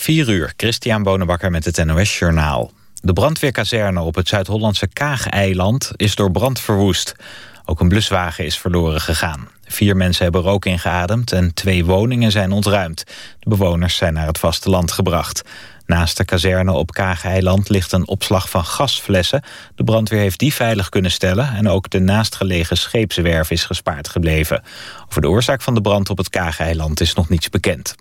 4 uur, Christian Bonenbakker met het NOS Journaal. De brandweerkazerne op het Zuid-Hollandse Kaag-eiland is door brand verwoest. Ook een bluswagen is verloren gegaan. Vier mensen hebben rook ingeademd en twee woningen zijn ontruimd. De bewoners zijn naar het vasteland gebracht. Naast de kazerne op Kaag-eiland ligt een opslag van gasflessen. De brandweer heeft die veilig kunnen stellen... en ook de naastgelegen scheepswerf is gespaard gebleven. Over de oorzaak van de brand op het Kaag-eiland is nog niets bekend.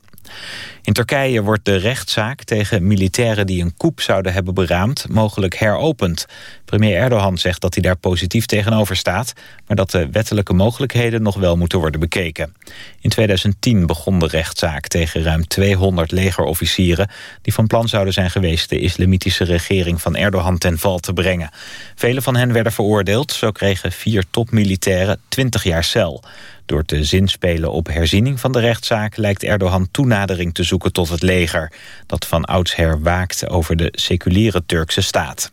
In Turkije wordt de rechtszaak tegen militairen die een coup zouden hebben beraamd mogelijk heropend. Premier Erdogan zegt dat hij daar positief tegenover staat, maar dat de wettelijke mogelijkheden nog wel moeten worden bekeken. In 2010 begon de rechtszaak tegen ruim 200 legerofficieren die van plan zouden zijn geweest de islamitische regering van Erdogan ten val te brengen. Vele van hen werden veroordeeld, zo kregen vier topmilitairen 20 jaar cel. Door te zinspelen op herziening van de rechtszaak... lijkt Erdogan toenadering te zoeken tot het leger... dat van oudsher waakt over de seculiere Turkse staat.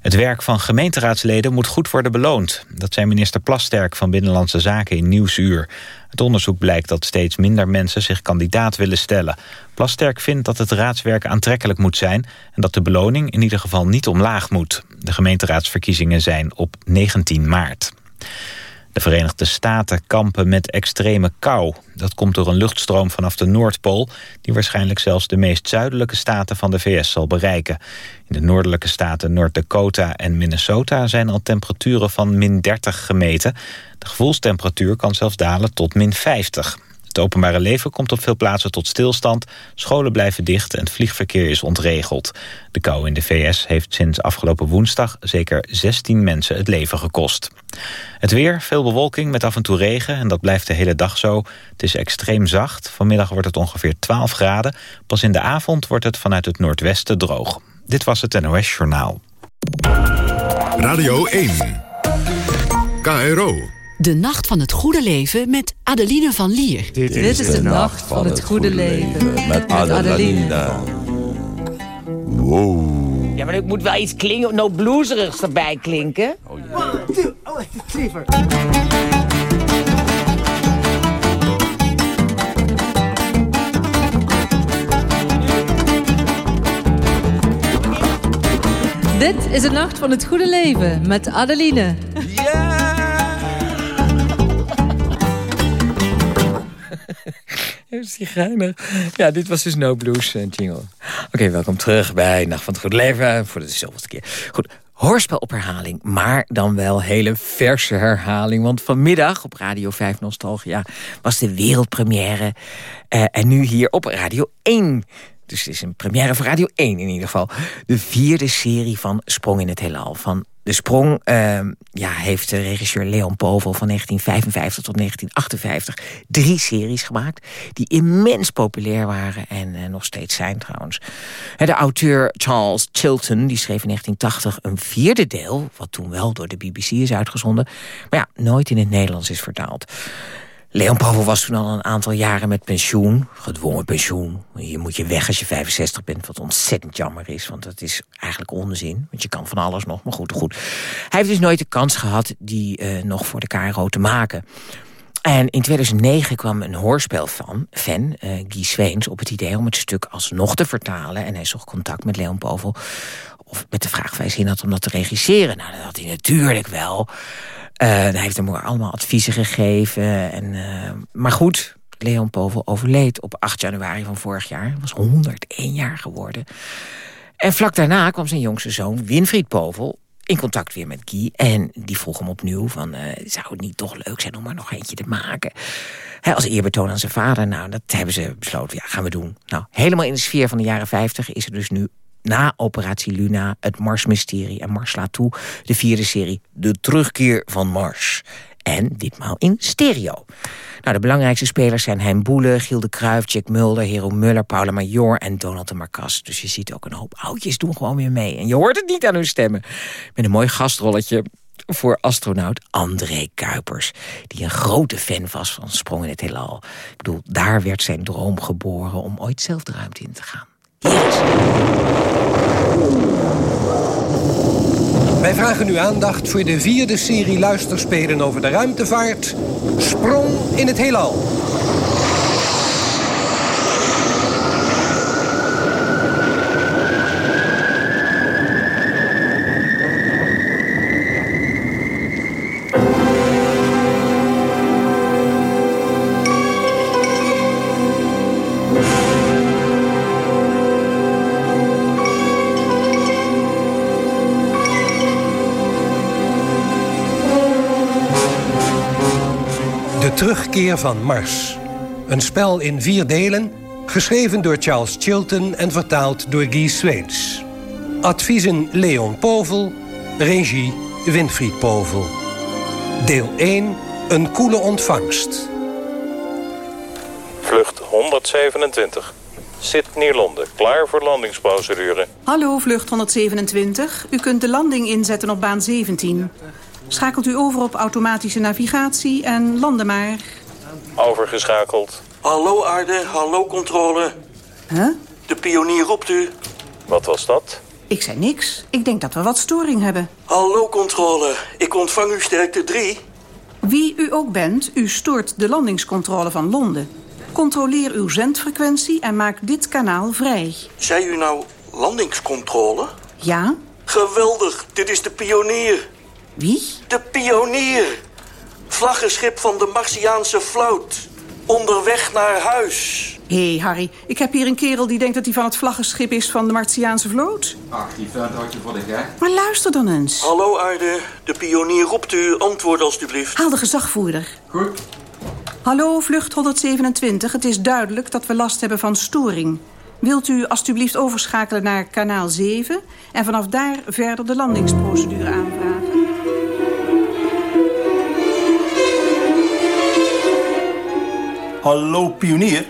Het werk van gemeenteraadsleden moet goed worden beloond. Dat zei minister Plasterk van Binnenlandse Zaken in Nieuwsuur. Het onderzoek blijkt dat steeds minder mensen zich kandidaat willen stellen. Plasterk vindt dat het raadswerk aantrekkelijk moet zijn... en dat de beloning in ieder geval niet omlaag moet. De gemeenteraadsverkiezingen zijn op 19 maart. De Verenigde Staten kampen met extreme kou. Dat komt door een luchtstroom vanaf de Noordpool... die waarschijnlijk zelfs de meest zuidelijke staten van de VS zal bereiken. In de noordelijke staten Noord-Dakota en Minnesota... zijn al temperaturen van min 30 gemeten. De gevoelstemperatuur kan zelfs dalen tot min 50. Het openbare leven komt op veel plaatsen tot stilstand. Scholen blijven dicht en het vliegverkeer is ontregeld. De kou in de VS heeft sinds afgelopen woensdag zeker 16 mensen het leven gekost. Het weer, veel bewolking met af en toe regen en dat blijft de hele dag zo. Het is extreem zacht. Vanmiddag wordt het ongeveer 12 graden. Pas in de avond wordt het vanuit het noordwesten droog. Dit was het NOS Journaal. Radio 1. KRO. De Nacht van het Goede Leven met Adeline van Lier. Dit is de nacht van het goede leven met Adeline. Wow. Ja, maar ik moet wel iets klinken, no blueserigs erbij klinken. Dit is de nacht van het goede leven met Adeline. Is die geinig? Ja, dit was dus No Blues uh, jingle. Oké, welkom terug bij Nacht van het Goed Leven. Voor de zoveelste keer. Goed, hoorspel op herhaling. Maar dan wel hele verse herhaling. Want vanmiddag op Radio 5 Nostalgia was de wereldpremière. Uh, en nu hier op Radio 1. Dus het is een première voor Radio 1 in ieder geval. De vierde serie van Sprong in het Heelal. Van de Sprong uh, ja, heeft de regisseur Leon Povel van 1955 tot 1958 drie series gemaakt... die immens populair waren en uh, nog steeds zijn trouwens. De auteur Charles Chilton die schreef in 1980 een vierde deel... wat toen wel door de BBC is uitgezonden... maar ja, nooit in het Nederlands is vertaald. Leon Povel was toen al een aantal jaren met pensioen. Gedwongen pensioen. Je moet je weg als je 65 bent. Wat ontzettend jammer is. Want dat is eigenlijk onzin. Want je kan van alles nog. Maar goed, goed. Hij heeft dus nooit de kans gehad die uh, nog voor de KRO te maken. En in 2009 kwam een hoorspelfan, fan, uh, Guy Sveens, op het idee om het stuk alsnog te vertalen. En hij zocht contact met Leon Povel. Of met de vraag of hij zin had om dat te regisseren. Nou, dat had hij natuurlijk wel. Uh, hij heeft hem allemaal adviezen gegeven. En, uh, maar goed, Leon Povel overleed op 8 januari van vorig jaar. Hij was 101 jaar geworden. En vlak daarna kwam zijn jongste zoon Winfried Povel in contact weer met Guy. En die vroeg hem opnieuw van, uh, zou het niet toch leuk zijn om er nog eentje te maken? He, als eerbetoon aan zijn vader. Nou, dat hebben ze besloten. Ja, gaan we doen. Nou, helemaal in de sfeer van de jaren 50 is er dus nu na Operatie Luna, het Mars-mysterie en Mars laat toe... de vierde serie De Terugkeer van Mars. En ditmaal in stereo. Nou, de belangrijkste spelers zijn Hein Boele, Giel de Kruijf, Jack Mulder, Hero Muller, Paula Major en Donald de Marcas. Dus je ziet ook een hoop oudjes doen gewoon weer mee. En je hoort het niet aan hun stemmen. Met een mooi gastrolletje voor astronaut André Kuipers. Die een grote fan was van Sprong in het Heelal. Ik bedoel, daar werd zijn droom geboren om ooit zelf de ruimte in te gaan. Wij vragen uw aandacht voor de vierde serie luisterspelen over de ruimtevaart. Sprong in het heelal. Terugkeer van Mars. Een spel in vier delen, geschreven door Charles Chilton en vertaald door Guy Sweets. Adviezen Leon Povel, regie Winfried Povel. Deel 1, een koele ontvangst. Vlucht 127. Sydney-Londen, klaar voor landingsprocedure. Hallo, vlucht 127. U kunt de landing inzetten op baan 17. Schakelt u over op automatische navigatie en landen maar. Overgeschakeld. Hallo aarde, hallo controle. Huh? De pionier roept u. Wat was dat? Ik zei niks. Ik denk dat we wat storing hebben. Hallo controle, ik ontvang u sterkte 3. Wie u ook bent, u stoort de landingscontrole van Londen. Controleer uw zendfrequentie en maak dit kanaal vrij. Zei u nou landingscontrole? Ja? Geweldig, dit is de pionier. Wie? De pionier. Vlaggenschip van de Martiaanse vloot. Onderweg naar huis. Hé, hey Harry, ik heb hier een kerel die denkt dat hij van het vlaggenschip is van de Martiaanse vloot. Ach, die vent had je voor de gek. Maar luister dan eens. Hallo aarde, de pionier roept u. Antwoord alstublieft. Haal de gezagvoerder. Goed. Hallo, vlucht 127. Het is duidelijk dat we last hebben van storing. Wilt u alstublieft overschakelen naar kanaal 7... en vanaf daar verder de landingsprocedure aanvragen? Hallo pionier.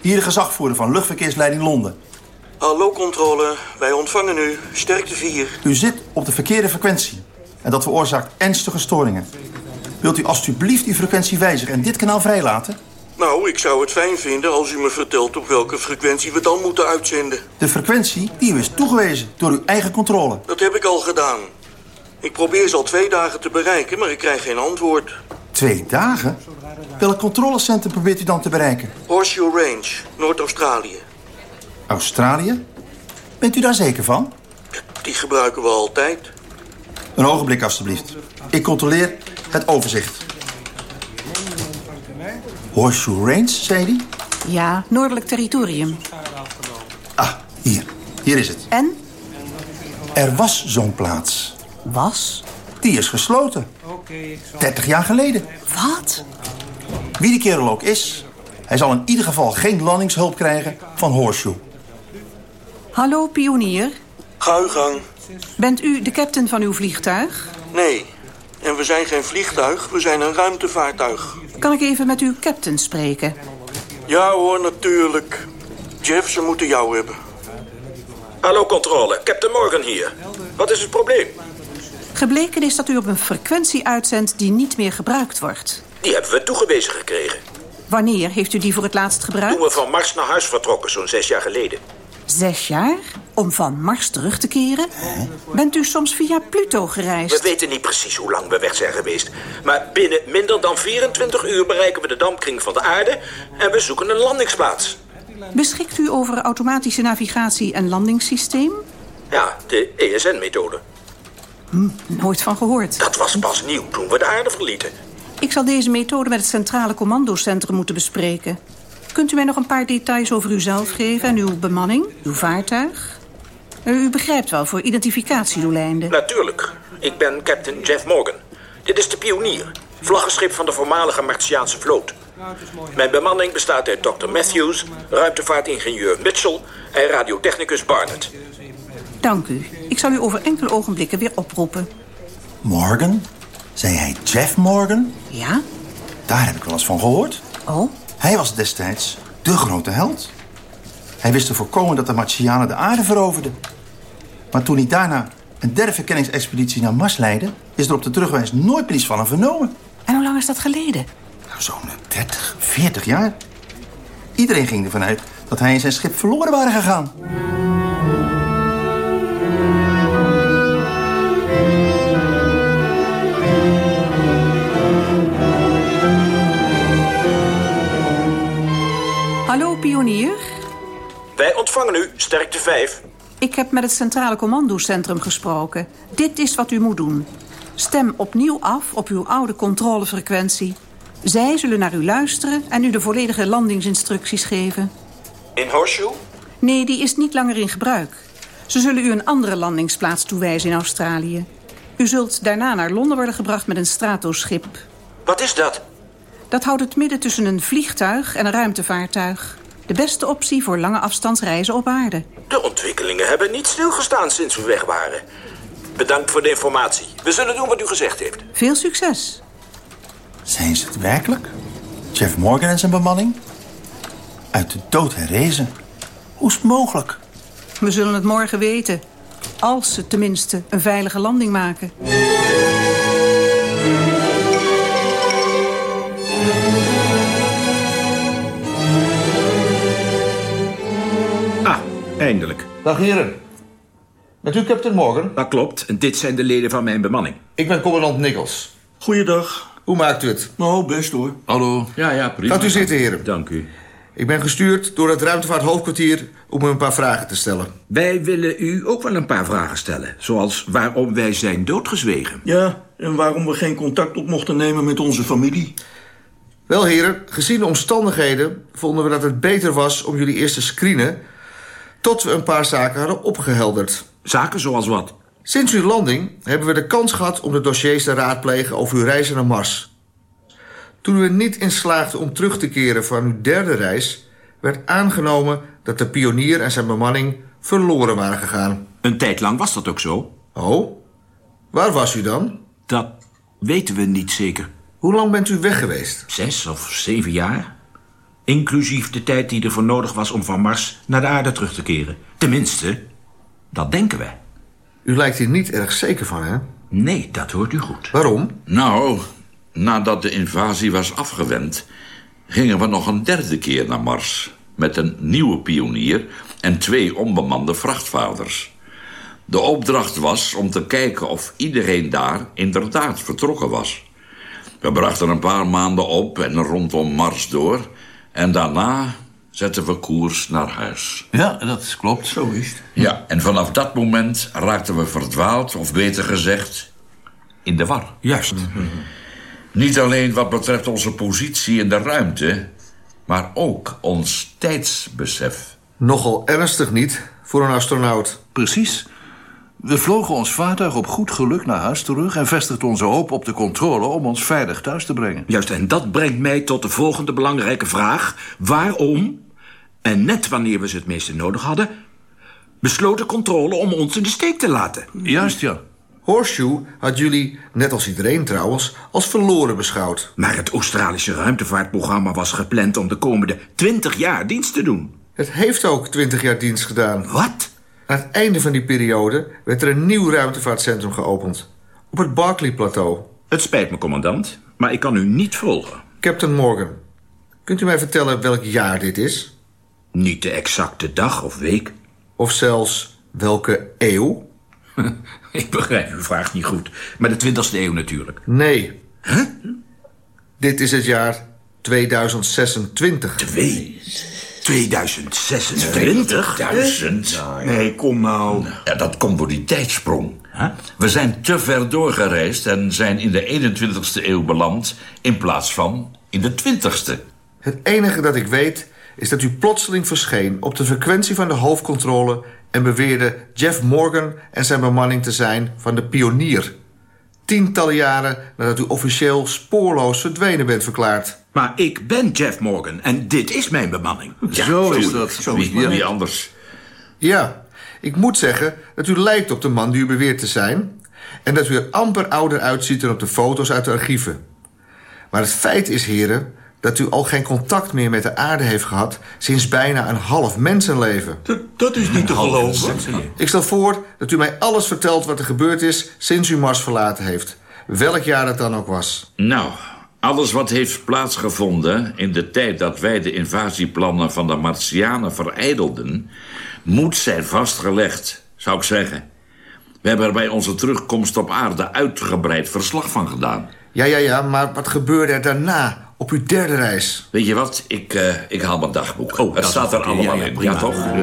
Hier de gezagvoerder van luchtverkeersleiding Londen. Hallo controle, wij ontvangen u. Sterkte 4. U zit op de verkeerde frequentie. En dat veroorzaakt ernstige storingen. Wilt u alstublieft die frequentie wijzigen en dit kanaal vrijlaten? Nou, ik zou het fijn vinden als u me vertelt op welke frequentie we dan moeten uitzenden. De frequentie die u is toegewezen door uw eigen controle. Dat heb ik al gedaan. Ik probeer ze al twee dagen te bereiken, maar ik krijg geen antwoord. Twee dagen? Welk controlecentrum probeert u dan te bereiken? Horseshoe Range, Noord-Australië. Australië? Bent u daar zeker van? Die gebruiken we altijd. Een ogenblik alstublieft. Ik controleer het overzicht. Horseshoe Range, zei hij? Ja, noordelijk territorium. Ah, hier. Hier is het. En? Er was zo'n plaats. Was? Die is gesloten. 30 jaar geleden. Wat? Wie die kerel ook is, hij zal in ieder geval geen landingshulp krijgen van Horseshoe. Hallo, pionier. Ga uw gang. Bent u de captain van uw vliegtuig? Nee. En we zijn geen vliegtuig, we zijn een ruimtevaartuig. Kan ik even met uw captain spreken? Ja hoor, natuurlijk. Jeff, ze moeten jou hebben. Hallo controle, Captain Morgan hier. Wat is het probleem? Gebleken is dat u op een frequentie uitzendt die niet meer gebruikt wordt. Die hebben we toegewezen gekregen. Wanneer heeft u die voor het laatst gebruikt? Toen we van Mars naar huis vertrokken, zo'n zes jaar geleden. Zes jaar? Om van Mars terug te keren? Bent u soms via Pluto gereisd? We weten niet precies hoe lang we weg zijn geweest. Maar binnen minder dan 24 uur bereiken we de dampkring van de aarde... en we zoeken een landingsplaats. Beschikt u over automatische navigatie en landingssysteem? Ja, de ESN-methode. Nooit van gehoord. Dat was pas nieuw toen we de aarde verlieten. Ik zal deze methode met het Centrale Commandocentrum moeten bespreken. Kunt u mij nog een paar details over uzelf geven en uw bemanning, uw vaartuig? U begrijpt wel, voor identificatiedoeleinden. Natuurlijk. Ik ben captain Jeff Morgan. Dit is de pionier, vlaggenschip van de voormalige Martiaanse vloot. Mijn bemanning bestaat uit Dr. Matthews, ruimtevaartingenieur Mitchell en radiotechnicus Barnett. Dank u. Ik zal u over enkele ogenblikken weer oproepen. Morgan? Zei hij Jeff Morgan? Ja? Daar heb ik wel eens van gehoord. Oh? Hij was destijds de grote held. Hij wist te voorkomen dat de Martianen de aarde veroverden. Maar toen hij daarna een derde verkenningsexpeditie naar Mars leidde... is er op de terugreis nooit meer iets van hem vernomen. En hoe lang is dat geleden? Nou, zo'n 30, 40 jaar. Iedereen ging ervan uit dat hij en zijn schip verloren waren gegaan. Pionier. Wij ontvangen u, sterkte 5. Ik heb met het Centrale Commandocentrum gesproken. Dit is wat u moet doen. Stem opnieuw af op uw oude controlefrequentie. Zij zullen naar u luisteren en u de volledige landingsinstructies geven. In Horseshoe? Nee, die is niet langer in gebruik. Ze zullen u een andere landingsplaats toewijzen in Australië. U zult daarna naar Londen worden gebracht met een stratoschip. Wat is dat? Dat houdt het midden tussen een vliegtuig en een ruimtevaartuig. De beste optie voor lange afstandsreizen op aarde. De ontwikkelingen hebben niet stilgestaan sinds we weg waren. Bedankt voor de informatie. We zullen doen wat u gezegd heeft. Veel succes. Zijn ze het werkelijk? Jeff Morgan en zijn bemanning? Uit de dood herrezen. Hoe is het mogelijk? We zullen het morgen weten. Als ze tenminste een veilige landing maken. Eindelijk. Dag heren. Met u Captain Morgan? Dat klopt. En dit zijn de leden van mijn bemanning. Ik ben commandant Nichols. Goeiedag. Hoe maakt u het? Nou, best hoor. Hallo. Ja, ja, prima. Gaat u zitten, heren. Dank u. Ik ben gestuurd door het ruimtevaarthoofdkwartier om u een paar vragen te stellen. Wij willen u ook wel een paar vragen stellen. Zoals waarom wij zijn doodgezwegen. Ja, en waarom we geen contact op mochten nemen met onze familie. Wel, heren, gezien de omstandigheden vonden we dat het beter was om jullie eerst te screenen... tot we een paar zaken hadden opgehelderd. Zaken zoals wat? Sinds uw landing hebben we de kans gehad om de dossiers te raadplegen over uw reizen naar Mars. Toen u er niet in slaagde om terug te keren van uw derde reis... werd aangenomen dat de pionier en zijn bemanning verloren waren gegaan. Een tijd lang was dat ook zo. Oh? Waar was u dan? Dat weten we niet zeker. Hoe lang bent u weg geweest? Zes of zeven jaar. Inclusief de tijd die ervoor nodig was om van Mars naar de aarde terug te keren. Tenminste, dat denken wij. U lijkt hier niet erg zeker van, hè? Nee, dat hoort u goed. Waarom? Nou, nadat de invasie was afgewend... gingen we nog een derde keer naar Mars... met een nieuwe pionier en twee onbemande vrachtvaarders. De opdracht was om te kijken of iedereen daar inderdaad vertrokken was. We brachten een paar maanden op en rondom Mars door... en daarna zetten we koers naar huis. Ja, dat klopt. Zo is het. Ja, en vanaf dat moment raakten we verdwaald, of beter gezegd, in de war. Juist. Niet alleen wat betreft onze positie in de ruimte, maar ook ons tijdsbesef. Nogal ernstig niet voor een astronaut. Precies. We vlogen ons vaartuig op goed geluk naar huis terug... en vestigden onze hoop op de controle om ons veilig thuis te brengen. Juist, en dat brengt mij tot de volgende belangrijke vraag. Waarom, en net wanneer we ze het meeste nodig hadden... besloot de controle om ons in de steek te laten? Juist, ja. Horseshoe had jullie, net als iedereen trouwens, als verloren beschouwd. Maar het Australische ruimtevaartprogramma was gepland om de komende 20 jaar dienst te doen. Het heeft ook 20 jaar dienst gedaan. Wat? Aan het einde van die periode werd er een nieuw ruimtevaartcentrum geopend. Op het Barclay-plateau. Het spijt me, commandant, maar ik kan u niet volgen. Captain Morgan, kunt u mij vertellen welk jaar dit is? Niet de exacte dag of week. Of zelfs welke eeuw? ik begrijp uw vraag niet goed. Maar de 20e eeuw natuurlijk. Nee. Huh? Dit is het jaar 2026. Twee? 2026? Duizend? Nee, kom nou. Ja, dat komt door die tijdsprong. We zijn te ver doorgereisd en zijn in de 21ste eeuw beland... in plaats van in de 20ste. Het enige dat ik weet is dat u plotseling verscheen... op de frequentie van de hoofdcontrole... en beweerde Jeff Morgan en zijn bemanning te zijn van de pionier. Tientallen jaren nadat u officieel spoorloos verdwenen bent verklaard. Maar ik ben Jeff Morgan en dit is mijn bemanning. Ja, Zo is dat. Zo Wie, is het. wie anders? Ja, ik moet zeggen dat u lijkt op de man die u beweert te zijn... en dat u er amper ouder uitziet dan op de foto's uit de archieven. Maar het feit is, heren, dat u al geen contact meer met de aarde heeft gehad... sinds bijna een half mensenleven. Dat, dat is niet te geloven. Ik stel voor dat u mij alles vertelt wat er gebeurd is... sinds u Mars verlaten heeft. Welk jaar het dan ook was. Nou, alles wat heeft plaatsgevonden in de tijd dat wij de invasieplannen van de Martianen verijdelden, moet zijn vastgelegd, zou ik zeggen. We hebben er bij onze terugkomst op aarde uitgebreid verslag van gedaan. Ja, ja, ja, maar wat gebeurde er daarna, op uw derde reis? Weet je wat? Ik, eh, ik haal mijn dagboek. Oh, het dat staat er allemaal Ja, ja, in. prima. Ja, toch? Dat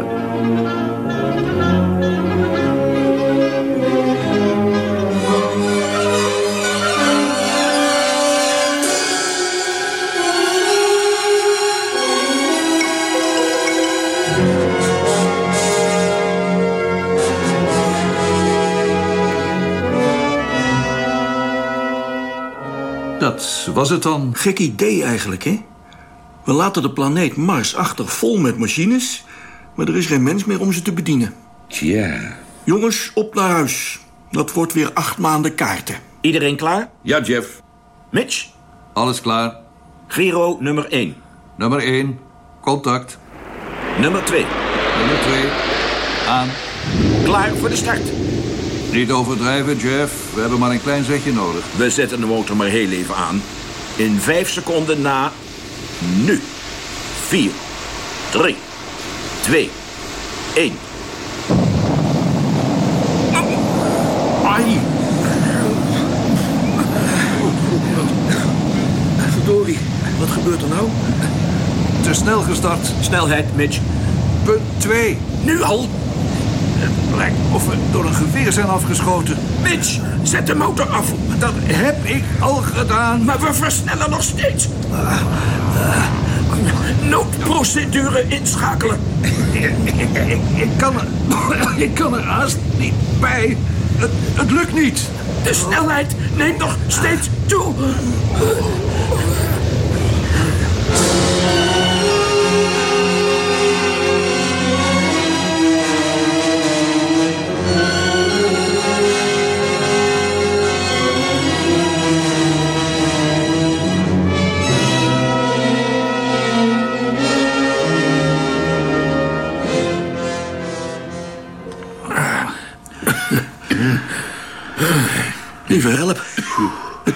was het dan? Gek idee eigenlijk, hè? We laten de planeet Mars achter vol met machines... maar er is geen mens meer om ze te bedienen. Tja. Jongens, op naar huis. Dat wordt weer acht maanden kaarten. Iedereen klaar? Ja, Jeff. Mitch? Alles klaar. Giro nummer 1. Nummer 1. Contact. Nummer 2. Nummer 2. Aan. Klaar voor de start. Niet overdrijven, Jeff. We hebben maar een klein zetje nodig. We zetten de motor maar heel even aan. In vijf seconden na... Nu. 4, 3, 2, 1. Ai! Verdorie, wat gebeurt er nou? Te snel gestart. Snelheid, Mitch. Punt 2. Nu al? Het lijkt of we door een geweer zijn afgeschoten. Mitch, zet de motor af. Dat heb ik al gedaan. Maar we versnellen nog steeds. Noodprocedure inschakelen. Ik, ik, kan er, ik kan er haast niet bij. Het, het lukt niet. De snelheid neemt nog steeds toe.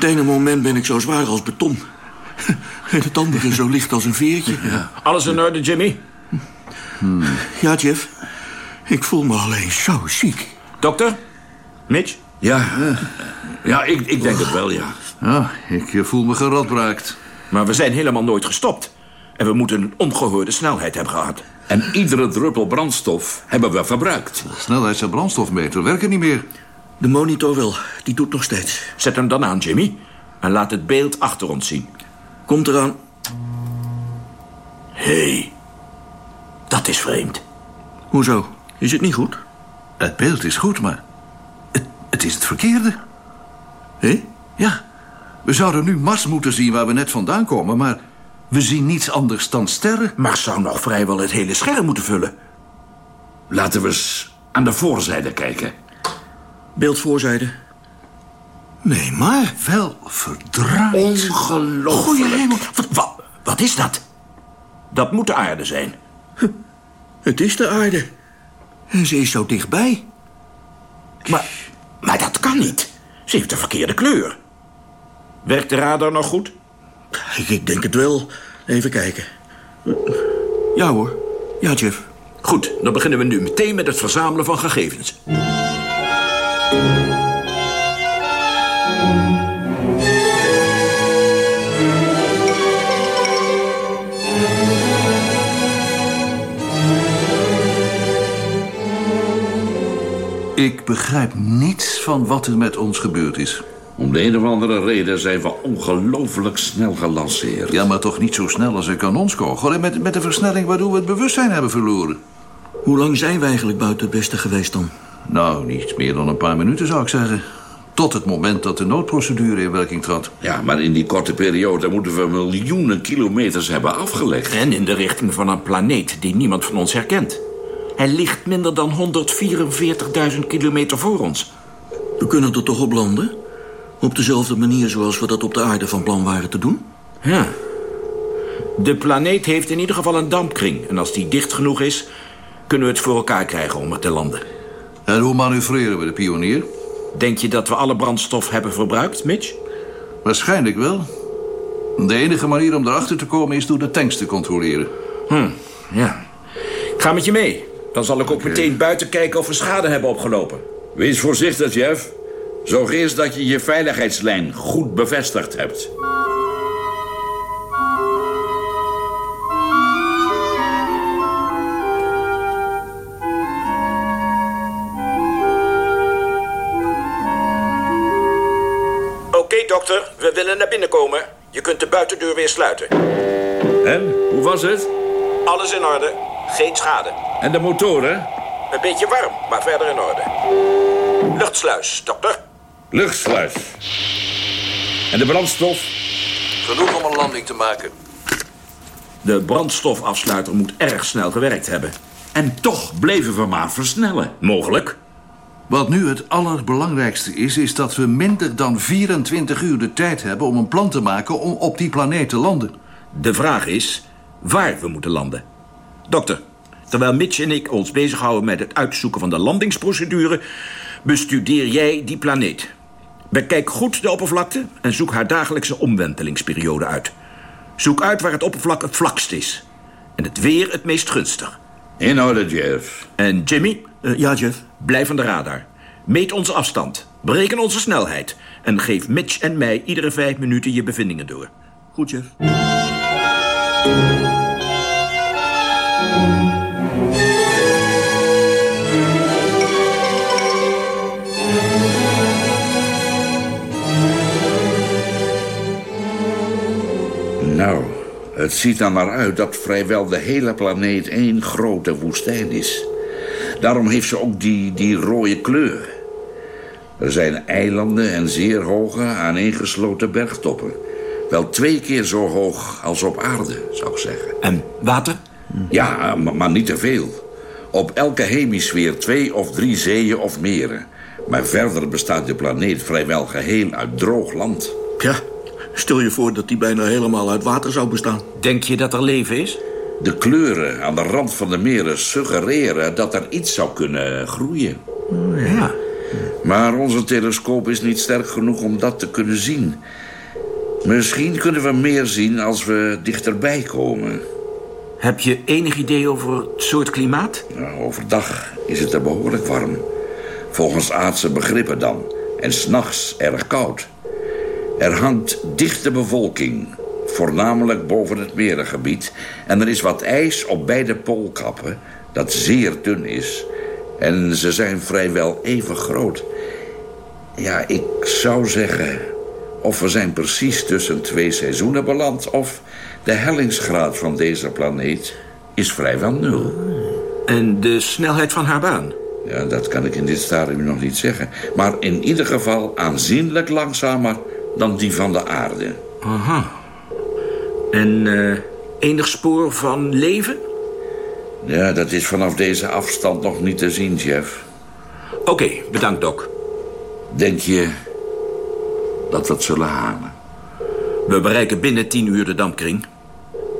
Het ene moment ben ik zo zwaar als beton. En het andere zo licht als een veertje. Alles in orde, Jimmy? Ja, Jeff. Ik voel me alleen zo ziek. Dokter? Mitch? Ja, ja ik, ik denk het wel, ja. Ja, ik eh, voel me geradbraakt. Maar we zijn helemaal nooit gestopt. En we moeten een ongehoorde snelheid hebben gehad. En iedere druppel brandstof hebben we verbruikt. De snelheids- en brandstofmeter werken niet meer. De monitor wel, die doet nog steeds. Zet hem dan aan, Jimmy. En laat het beeld achter ons zien. Komt eraan. Hé, hey, dat is vreemd. Hoezo? Is het niet goed? Het beeld is goed, maar het, het is het verkeerde. Hé? Ja, we zouden nu Mars moeten zien waar we net vandaan komen, maar we zien niets anders dan sterren. Mars zou nog vrijwel het hele scherm moeten vullen. Laten we eens aan de voorzijde kijken. Beeld voorzijde. Nee, maar. Wel verdraaid. Ongelooflijk. Goeie hemel. Wat, wat, wat is dat? Dat moet de aarde zijn. Het is de aarde. En ze is zo dichtbij. Maar, maar dat kan niet. Ze heeft de verkeerde kleur. Werkt de radar nog goed? Ik, ik denk het wel. Even kijken. Ja hoor. Ja, Jeff. Goed, dan beginnen we nu meteen met het verzamelen van gegevens. Ik begrijp niets van wat er met ons gebeurd is. Om de een of andere reden zijn we ongelooflijk snel gelanceerd. Ja, maar toch niet zo snel als een kanonskogel. En met, met de versnelling waardoor we het bewustzijn hebben verloren. Hoe lang zijn we eigenlijk buiten het beste geweest dan? Nou, niet meer dan een paar minuten zou ik zeggen. Tot het moment dat de noodprocedure in werking trad. Ja, maar in die korte periode moeten we miljoenen kilometers hebben afgelegd. En in de richting van een planeet die niemand van ons herkent. Hij ligt minder dan 144.000 kilometer voor ons. We kunnen er toch op landen? Op dezelfde manier zoals we dat op de aarde van plan waren te doen? Ja. De planeet heeft in ieder geval een dampkring. En als die dicht genoeg is, kunnen we het voor elkaar krijgen om er te landen. En hoe manoeuvreren we de pionier? Denk je dat we alle brandstof hebben verbruikt, Mitch? Waarschijnlijk wel. De enige manier om erachter te komen is door de tanks te controleren. Hm, ja. Ik ga met je mee. Dan zal ik ook meteen buiten kijken of we schade hebben opgelopen. Wees voorzichtig, Jeff. Zorg eerst dat je je veiligheidslijn goed bevestigd hebt. Dokter. We willen naar binnen komen. Je kunt de buitendeur weer sluiten. En, hoe was het? Alles in orde. Geen schade. En de motoren? Een beetje warm, maar verder in orde. Luchtsluis, dokter. Luchtsluis. En de brandstof? Genoeg om een landing te maken. De brandstofafsluiter moet erg snel gewerkt hebben. En toch bleven we maar versnellen. Mogelijk. Wat nu het allerbelangrijkste is, is dat we minder dan 24 uur de tijd hebben om een plan te maken om op die planeet te landen. De vraag is waar we moeten landen. Dokter, terwijl Mitch en ik ons bezighouden met het uitzoeken van de landingsprocedure, bestudeer jij die planeet. Bekijk goed de oppervlakte en zoek haar dagelijkse omwentelingsperiode uit. Zoek uit waar het oppervlak het vlakst is. En het weer het meest gunstig. In orde, Jeff. En Jimmy? ja, Jeff? Blijf aan de radar. Meet onze afstand. Bereken onze snelheid. En geef Mitch en mij iedere vijf minuten je bevindingen door. Goed, Jeff. Nou, het ziet er maar uit dat vrijwel de hele planeet één grote woestijn is. Daarom heeft ze ook die, die rode kleur. Er zijn eilanden en zeer hoge, aaneengesloten bergtoppen. Wel twee keer zo hoog als op aarde, zou ik zeggen. En water? Ja, maar, maar niet te veel. Op elke hemisfeer twee of drie zeeën of meren. Maar verder bestaat de planeet vrijwel geheel uit droog land. Ja, stel je voor dat die bijna helemaal uit water zou bestaan. Denk je dat er leven is? De kleuren aan de rand van de meren suggereren dat er iets zou kunnen groeien. Ja. Maar onze telescoop is niet sterk genoeg om dat te kunnen zien. Misschien kunnen we meer zien als we dichterbij komen. Heb je enig idee over het soort klimaat? Nou, overdag is het er behoorlijk warm. Volgens aardse begrippen dan. En s'nachts erg koud. Er hangt dichte bevolking, voornamelijk boven het merengebied. En er is wat ijs op beide poolkappen, dat zeer dun is. En ze zijn vrijwel even groot. Ja, ik zou zeggen... of we zijn precies tussen twee seizoenen beland... of de hellingsgraad van deze planeet is vrijwel nul. En de snelheid van haar baan? Ja, dat kan ik in dit stadium nog niet zeggen. Maar in ieder geval aanzienlijk langzamer dan die van de aarde. Aha. En eh, enig spoor van leven? Ja, dat is vanaf deze afstand nog niet te zien, Jeff. Oké, bedankt, Doc. Denk je dat we het zullen halen? We bereiken binnen tien uur de dampkring.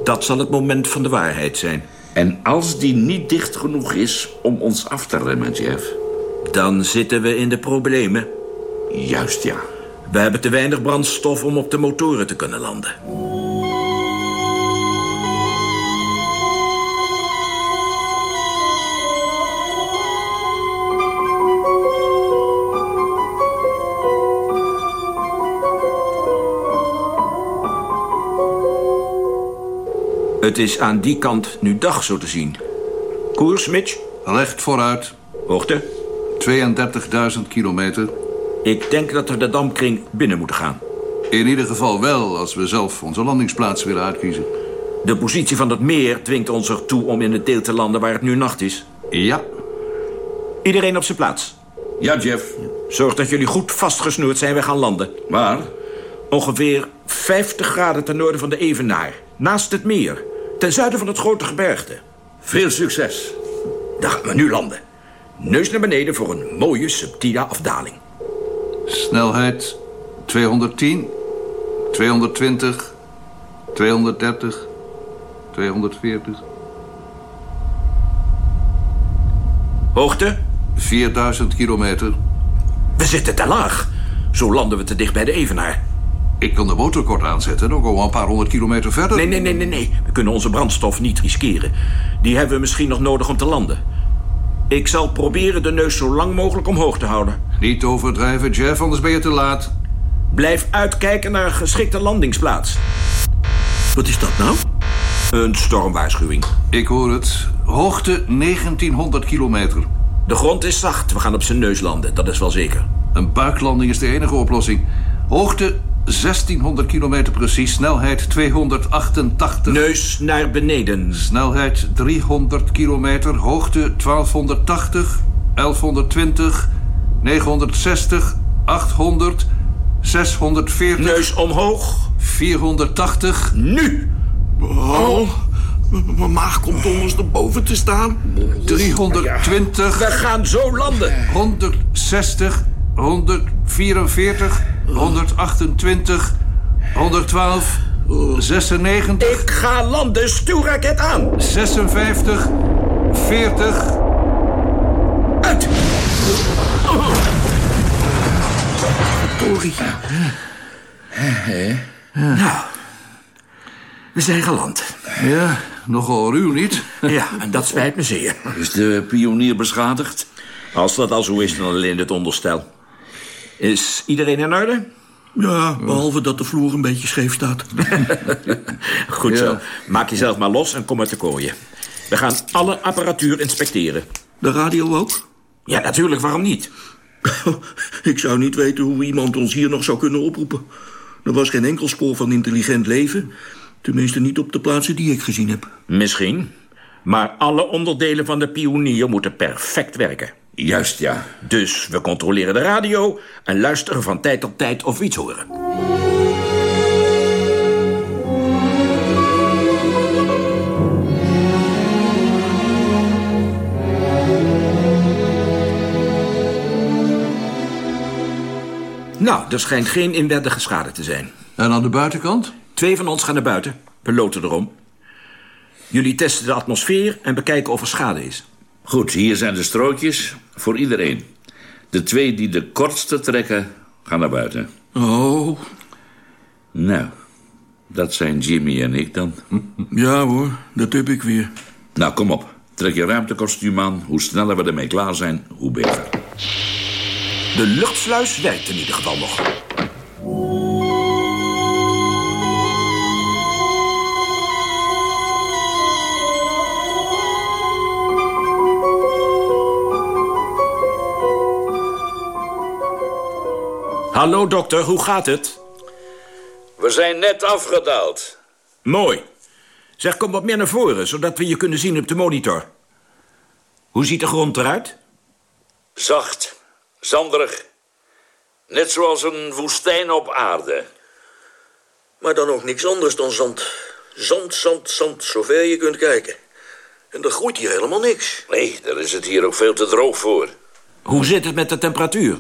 Dat zal het moment van de waarheid zijn. En als die niet dicht genoeg is om ons af te remmen, Jeff? Dan zitten we in de problemen. Juist, ja. We hebben te weinig brandstof om op de motoren te kunnen landen. Het is aan die kant nu dag, zo te zien. Koers, Mitch? Recht vooruit. Hoogte? 32.000 kilometer. Ik denk dat we de dampkring binnen moeten gaan. In ieder geval wel, als we zelf onze landingsplaats willen uitkiezen. De positie van het meer dwingt ons ertoe om in het deel te landen waar het nu nacht is. Ja. Iedereen op zijn plaats. Ja, Jeff. Zorg dat jullie goed vastgesnoerd zijn. We gaan landen. Waar? Ongeveer 50 graden ten noorden van de Evenaar. Naast het meer. Ten zuiden van het grote gebergte. Veel succes. Dan gaan we nu landen. Neus naar beneden voor een mooie subtiele afdaling. Snelheid 210, 220, 230, 240. Hoogte? 4000 kilometer. We zitten te laag. Zo landen we te dicht bij de Evenaar. Ik kan de motor kort aanzetten, dan komen we een paar honderd kilometer verder. Nee, nee, nee, nee, nee. We kunnen onze brandstof niet riskeren. Die hebben we misschien nog nodig om te landen. Ik zal proberen de neus zo lang mogelijk omhoog te houden. Niet overdrijven, Jeff, anders ben je te laat. Blijf uitkijken naar een geschikte landingsplaats. Wat is dat nou? Een stormwaarschuwing. Ik hoor het. Hoogte 1900 kilometer. De grond is zacht. We gaan op zijn neus landen, dat is wel zeker. Een buiklanding is de enige oplossing. Hoogte 1600 kilometer precies, snelheid 288. Neus naar beneden. Snelheid 300 kilometer, hoogte 1280, 1120, 960, 800, 640. Neus omhoog. 480. Nu! Oh, m- mijn maag komt ondersteboven te staan. 320. We gaan zo landen. 160. 144. 128. 112. 96. Ik ga landen. Stuurraket aan. 56. 40. Uit. Tori. Nou, we zijn geland. Ja, nogal ruw niet? Ja, en dat spijt me zeer. Is de pionier beschadigd? Als dat al zo is, dan alleen het onderstel. Is iedereen in orde? Ja, behalve dat de vloer een beetje scheef staat. Goed zo. Maak jezelf maar los en kom uit de kooien. We gaan alle apparatuur inspecteren. De radio ook? Ja, natuurlijk. Waarom niet? Ik zou niet weten hoe iemand ons hier nog zou kunnen oproepen. Er was geen enkel spoor van intelligent leven. Tenminste niet op de plaatsen die ik gezien heb. Misschien. Maar alle onderdelen van de pionier moeten perfect werken. Juist, ja. Dus we controleren de radio en luisteren van tijd tot tijd of we iets horen. Nou, er schijnt geen inwendige schade te zijn. En aan de buitenkant? Twee van ons gaan naar buiten. We loten erom. Jullie testen de atmosfeer en bekijken of er schade is. Goed, hier zijn de strookjes voor iedereen. De twee die de kortste trekken, gaan naar buiten. Oh. Nou, dat zijn Jimmy en ik dan. Ja hoor, dat heb ik weer. Nou, kom op. Trek je ruimtekostuum aan. Hoe sneller we ermee klaar zijn, hoe beter. De luchtsluis werkt in ieder geval nog. Hallo dokter, hoe gaat het? We zijn net afgedaald. Mooi. Zeg, kom wat meer naar voren, zodat we je kunnen zien op de monitor. Hoe ziet de grond eruit? Zacht, zanderig. Net zoals een woestijn op aarde. Maar dan ook niks anders dan zand. Zand, zand, zand, zover je kunt kijken. En er groeit hier helemaal niks. Nee, daar is het hier ook veel te droog voor. Hoe zit het met de temperatuur?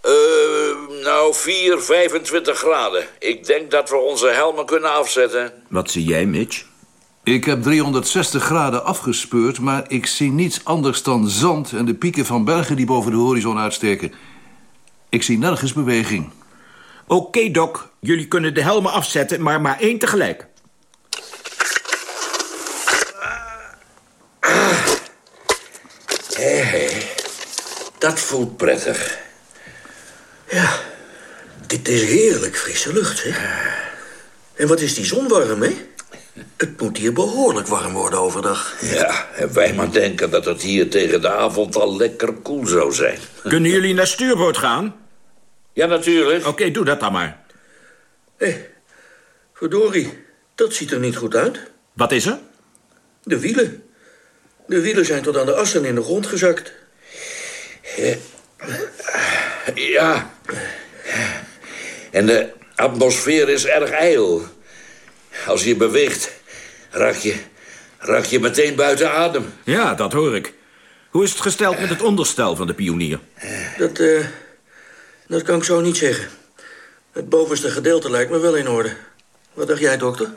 Eh, nou, 4, 25 graden. Ik denk dat we onze helmen kunnen afzetten. Wat zie jij, Mitch? Ik heb 360 graden afgespeurd, maar ik zie niets anders dan zand... en de pieken van bergen die boven de horizon uitsteken. Ik zie nergens beweging. Oké, Doc. Jullie kunnen de helmen afzetten, maar maar één tegelijk. Hé, hé. Dat voelt prettig. Ja, dit is heerlijk frisse lucht, hè? En wat is die zon warm, hè? Het moet hier behoorlijk warm worden overdag. Ja, en wij maar denken dat het hier tegen de avond al lekker koel zou zijn. Kunnen jullie naar stuurboord gaan? Ja, natuurlijk. Oké, doe dat dan maar. Hé, verdorie, dat ziet er niet goed uit. Wat is er? De wielen. De wielen zijn tot aan de assen in de grond gezakt. Ja. En de atmosfeer is erg ijl. Als je beweegt, raak je, raak je meteen buiten adem. Ja, dat hoor ik. Hoe is het gesteld met het onderstel van de pionier? Dat, eh, dat kan ik zo niet zeggen. Het bovenste gedeelte lijkt me wel in orde. Wat dacht jij, dokter?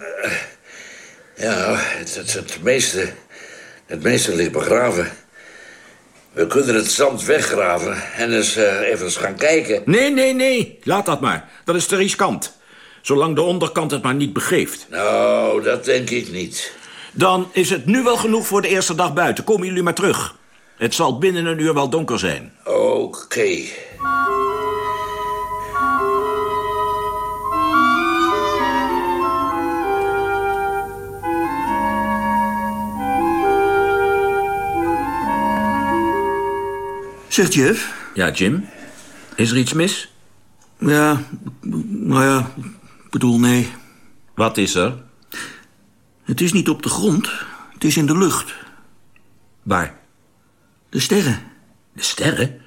Ja, het, het, het meeste, het meeste ligt begraven. We kunnen het zand weggraven en eens eh, even eens gaan kijken. Nee, nee, nee. Laat dat maar. Dat is te riskant. Zolang de onderkant het maar niet begeeft. Nou, dat denk ik niet. Dan is het nu wel genoeg voor de eerste dag buiten. Komen jullie maar terug. Het zal binnen een uur wel donker zijn. Oké. Zegt Jeff? Ja, Jim? Is er iets mis? Ja, nou ja, ik bedoel nee. Wat is er? Het is niet op de grond, het is in de lucht. Waar? De sterren. De sterren?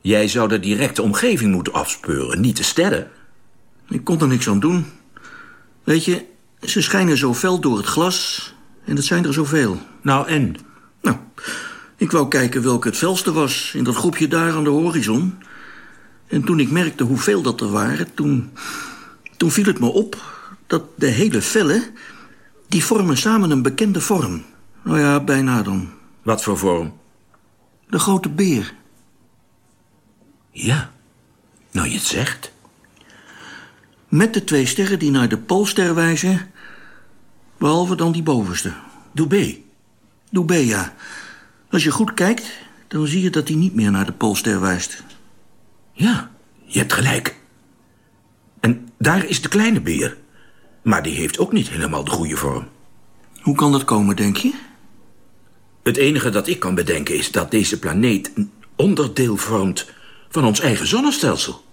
Jij zou de directe omgeving moeten afspeuren, niet de sterren. Ik kon er niks aan doen. Weet je, ze schijnen zo fel door het glas en dat zijn er zoveel. Nou, en? Nou, ik wou kijken welke het felste was in dat groepje daar aan de horizon. En toen ik merkte hoeveel dat er waren, toen, toen viel het me op dat de hele vellen... die vormen samen een bekende vorm. Nou ja, bijna dan. Wat voor vorm? De grote beer. Ja, nou je het zegt. Met de twee sterren die naar de Poolster wijzen... behalve dan die bovenste. Doubé. Doubé, ja. Als je goed kijkt, dan zie je dat hij niet meer naar de Poolster wijst. Ja, je hebt gelijk. En daar is de kleine beer. Maar die heeft ook niet helemaal de goede vorm. Hoe kan dat komen, denk je? Het enige dat ik kan bedenken is dat deze planeet een onderdeel vormt van ons eigen zonnestelsel.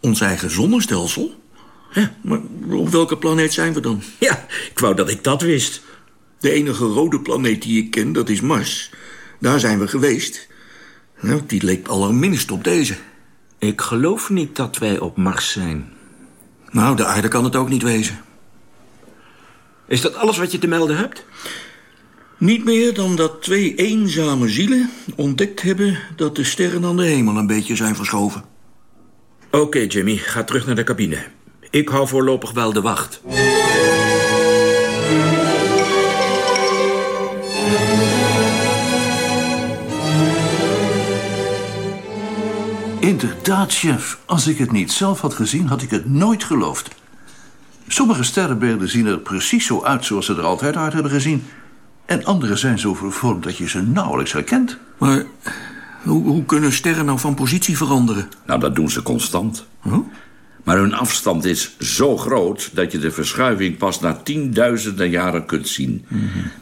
Ons eigen zonnestelsel? Ja, maar op welke planeet zijn we dan? Ja, ik wou dat ik dat wist. De enige rode planeet die ik ken, dat is Mars. Daar zijn we geweest. Nou, die leek allerminst op deze. Ik geloof niet dat wij op Mars zijn. Nou, de aarde kan het ook niet wezen. Is dat alles wat je te melden hebt? Niet meer dan dat twee eenzame zielen ontdekt hebben... dat de sterren aan de hemel een beetje zijn verschoven. Oké, Jimmy, ga terug naar de cabine. Ik hou voorlopig wel de wacht. Inderdaad, chef. Als ik het niet zelf had gezien, had ik het nooit geloofd. Sommige sterrenbeelden zien er precies zo uit zoals ze er altijd uit hebben gezien. En andere zijn zo vervormd dat je ze nauwelijks herkent. Maar hoe, hoe kunnen sterren nou van positie veranderen? Nou, dat doen ze constant. Maar hun afstand is zo groot dat je de verschuiving pas na tienduizenden jaren kunt zien.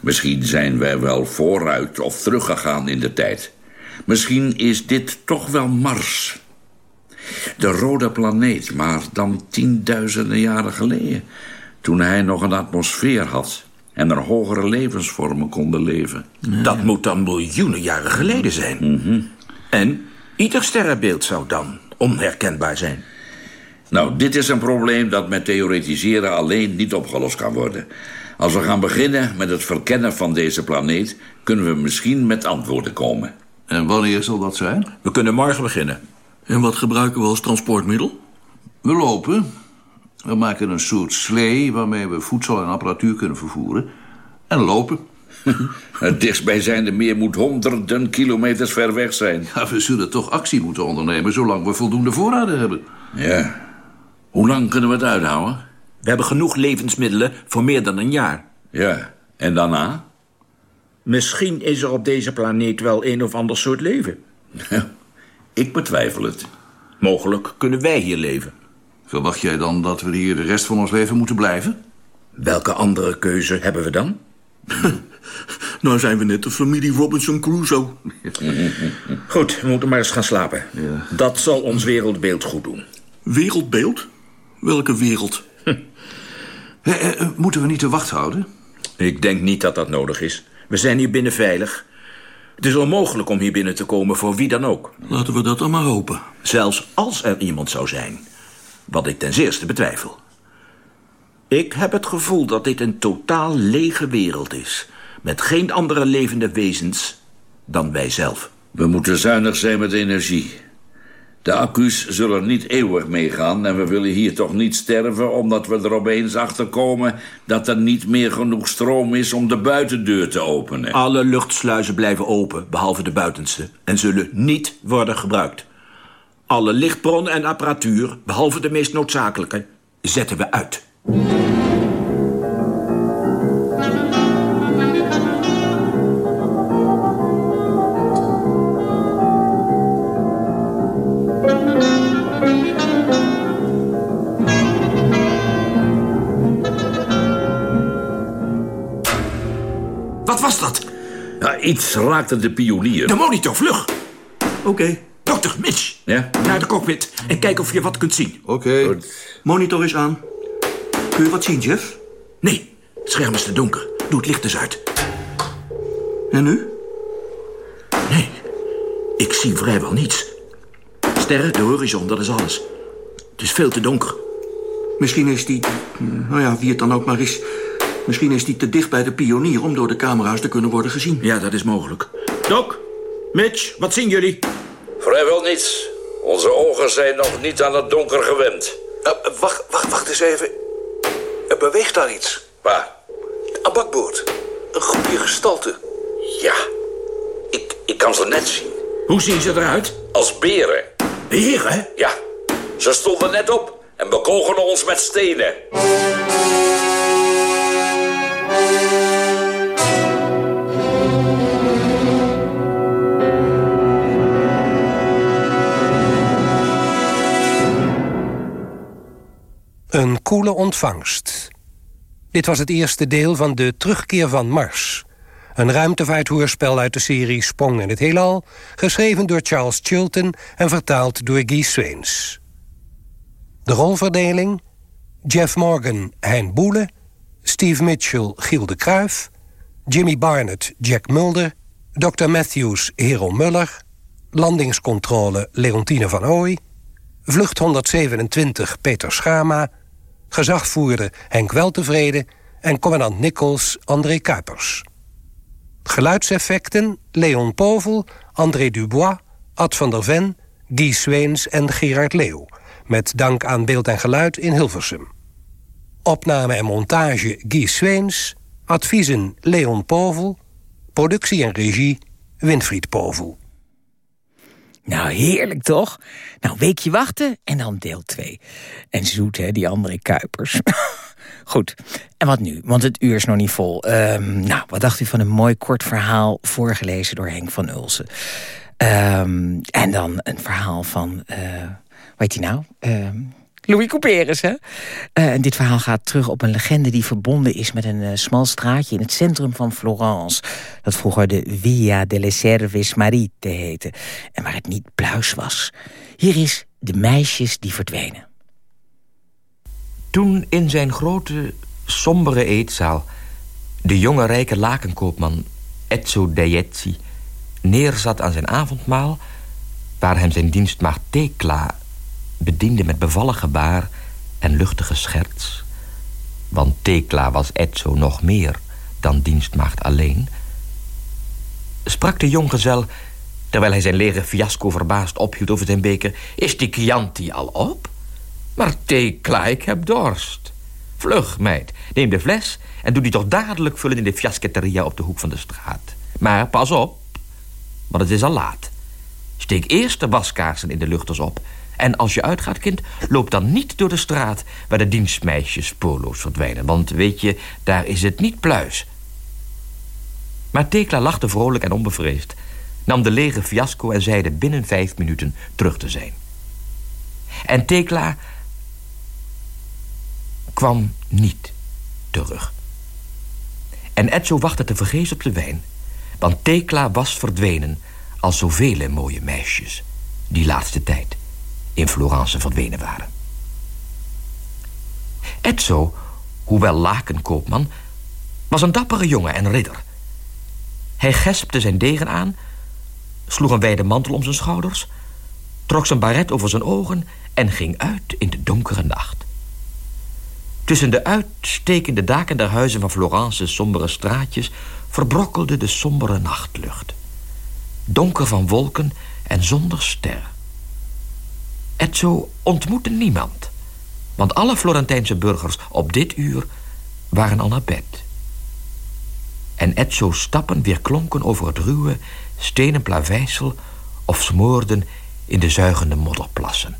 Misschien zijn wij wel vooruit of teruggegaan in de tijd. Misschien is dit toch wel Mars. De rode planeet, maar dan tienduizenden jaren geleden. Toen hij nog een atmosfeer had en er hogere levensvormen konden leven. Dat moet dan miljoenen jaren geleden zijn. En ieder sterrenbeeld zou dan onherkenbaar zijn. Nou, dit is een probleem dat met theoretiseren alleen niet opgelost kan worden. Als we gaan beginnen met het verkennen van deze planeet... kunnen we misschien met antwoorden komen. En wanneer zal dat zijn? We kunnen morgen beginnen. En wat gebruiken we als transportmiddel? We lopen. We maken een soort slee waarmee we voedsel en apparatuur kunnen vervoeren. En lopen. Het dichtstbijzijnde meer moet honderden kilometers ver weg zijn. Ja, we zullen toch actie moeten ondernemen zolang we voldoende voorraden hebben. Ja. Hoe lang kunnen we het uithouden? We hebben genoeg levensmiddelen voor meer dan een jaar. Ja, en daarna? Misschien is er op deze planeet wel een of ander soort leven. Ik betwijfel het. Mogelijk kunnen wij hier leven. Verwacht jij dan dat we hier de rest van ons leven moeten blijven? Welke andere keuze hebben we dan? nou zijn we net de familie Robinson Crusoe. Goed, we moeten maar eens gaan slapen. Dat zal ons wereldbeeld goed doen. Wereldbeeld? Welke wereld? Eh, moeten we niet de wacht houden? Ik denk niet dat dat nodig is. We zijn hier binnen veilig. Het is onmogelijk om hier binnen te komen voor wie dan ook. Laten we dat dan maar hopen. Zelfs als er iemand zou zijn. Wat ik ten zeerste betwijfel. Ik heb het gevoel dat dit een totaal lege wereld is. Met geen andere levende wezens dan wij zelf. We moeten zuinig zijn met energie. De accu's zullen niet eeuwig meegaan... en we willen hier toch niet sterven... omdat we er opeens achter komen... dat er niet meer genoeg stroom is om de buitendeur te openen. Alle luchtsluizen blijven open, behalve de buitenste... en zullen niet worden gebruikt. Alle lichtbronnen en apparatuur, behalve de meest noodzakelijke... zetten we uit. Iets raakte de pionier. De monitor, vlug! Oké. Dokter Mitch, Ja? naar de cockpit en kijk of je wat kunt zien. Oké. Monitor is aan. Kun je wat zien, Jeff? Nee, het scherm is te donker. Doe het licht eens uit. En nu? Nee, ik zie vrijwel niets. Sterren, de horizon, dat is alles. Het is veel te donker. Misschien is die, nou ja, wie het dan ook maar is... misschien is die te dicht bij de pionier om door de camera's te kunnen worden gezien. Ja, dat is mogelijk. Doc, Mitch, wat zien jullie? Vrijwel niets. Onze ogen zijn nog niet aan het donker gewend. Uh, wacht, wacht, wacht eens even. Er beweegt daar iets. Waar? Aan bakboord. Een groepje gestalte. Ja, ik, ik kan ze net zien. Hoe zien ze eruit? Als beren. Beren? Ja, ze stonden net op en bekogen ons met stenen. Koele ontvangst. Dit was het eerste deel van de Terugkeer van Mars. Een ruimtevaarthoorspel uit de serie Sprong in het Heelal... geschreven door Charles Chilton en vertaald door Guy Sweens. De rolverdeling... Jeff Morgan, Hein Boele... Steve Mitchell, Giel de Kruif... Jimmy Barnett, Jack Mulder... Dr. Matthews, Hero Muller... Landingscontrole, Leontine van Ooy... Vlucht 127, Peter Schama... gezagvoerder Henk Weltevreden... en commandant Nichols, André Kuipers. Geluidseffecten Leon Povel, André Dubois, Ad van der Ven... Guy Sweens en Gerard Leeuw... met dank aan beeld en geluid in Hilversum. Opname en montage Guy Sweens... adviezen Leon Povel... productie en regie Winfried Povel. Nou, heerlijk toch? Nou, weekje wachten en dan deel 2. En zoet, hè, die andere Kuipers. Goed, en wat nu? Want het uur is nog niet vol. Um, nou, wat dacht u van een mooi kort verhaal... voorgelezen door Henk van Ulsen? Um, en dan een verhaal van... Uh, hoe heet hij nou? Um, Louis Couperus, hè? Uh, en dit verhaal gaat terug op een legende die verbonden is... met een uh, smal straatje in het centrum van Florence... dat vroeger de Via delle Serves Marite heette... en waar het niet pluis was. Hier is De Meisjes die verdwenen. Toen in zijn grote, sombere eetzaal... de jonge rijke lakenkoopman Ezzo Deietzi... neerzat aan zijn avondmaal... waar hem zijn dienstmaagd Thekla bediende met bevallig gebaar en luchtige scherts. Want Thekla was Ezzo nog meer dan dienstmaagd alleen. Sprak de jonggezel, terwijl hij zijn lege fiasco verbaasd ophield over zijn beker... Is die Chianti al op? Maar Thekla, ik heb dorst. Vlug, meid, neem de fles en doe die toch dadelijk vullen... in de fiasketteria op de hoek van de straat. Maar pas op, want het is al laat. Steek eerst de waskaarsen in de luchters op... En als je uitgaat, kind, loop dan niet door de straat... waar de dienstmeisjes polo's verdwijnen. Want weet je, daar is het niet pluis. Maar Tekla lachte vrolijk en onbevreesd... nam de lege fiasco en zeide binnen vijf minuten terug te zijn. En Tekla kwam niet terug. En Etzo wachtte tevergeefs op de wijn... want Tekla was verdwenen als zoveel mooie meisjes... die laatste tijd in Florence verdwenen waren. Etzo, hoewel lakenkoopman, was een dappere jongen en ridder. Hij gespte zijn degen aan, sloeg een wijde mantel om zijn schouders... trok zijn baret over zijn ogen en ging uit in de donkere nacht. Tussen de uitstekende daken der huizen van Florence's sombere straatjes... verbrokkelde de sombere nachtlucht. Donker van wolken en zonder ster. Ezzo ontmoette niemand. Want alle Florentijnse burgers op dit uur waren al naar bed. En Ezzo's stappen weerklonken over het ruwe, stenen plaveisel... of smoorden in de zuigende modderplassen.